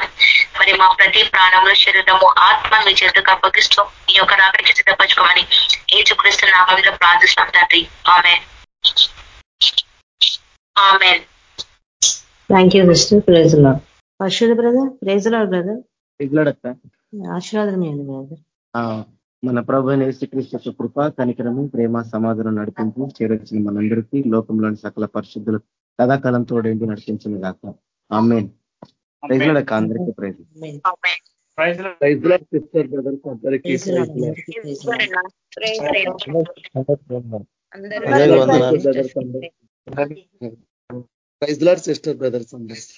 మరి మా ప్రతి ప్రాణంలో శరీరము ఆత్మ మీ చేతులకు అప్పగిస్తూ ఈ యొక్క రాకడికి సిద్ధపరచుకోమని ఏచుక్రీస్తు నామంలో ప్రార్థిస్తాం తండ్రి. ఆమె ఆమె thank you sister praise Lord పరిశుద్ధ బ్రదర్ ప్రేజ్ లాడ్ బ్రదర్ ఆశీర్వాదం బ్రదర్ మన ప్రభు యేసుక్రీస్తు కృప కనికరము ప్రేమ సమాధానం నడిపింపు చేరొచ్చిన మనందరికీ లోకంలోని సకల పరిశుద్ధులు కథాకాలం తోడేంటి నడిపించిన గాక. ఆమె ప్రైజ్లాడక్క అందరికీ ప్రైజ్ లాడ్ సిస్టర్ బ్రదర్స్ అందరికీ.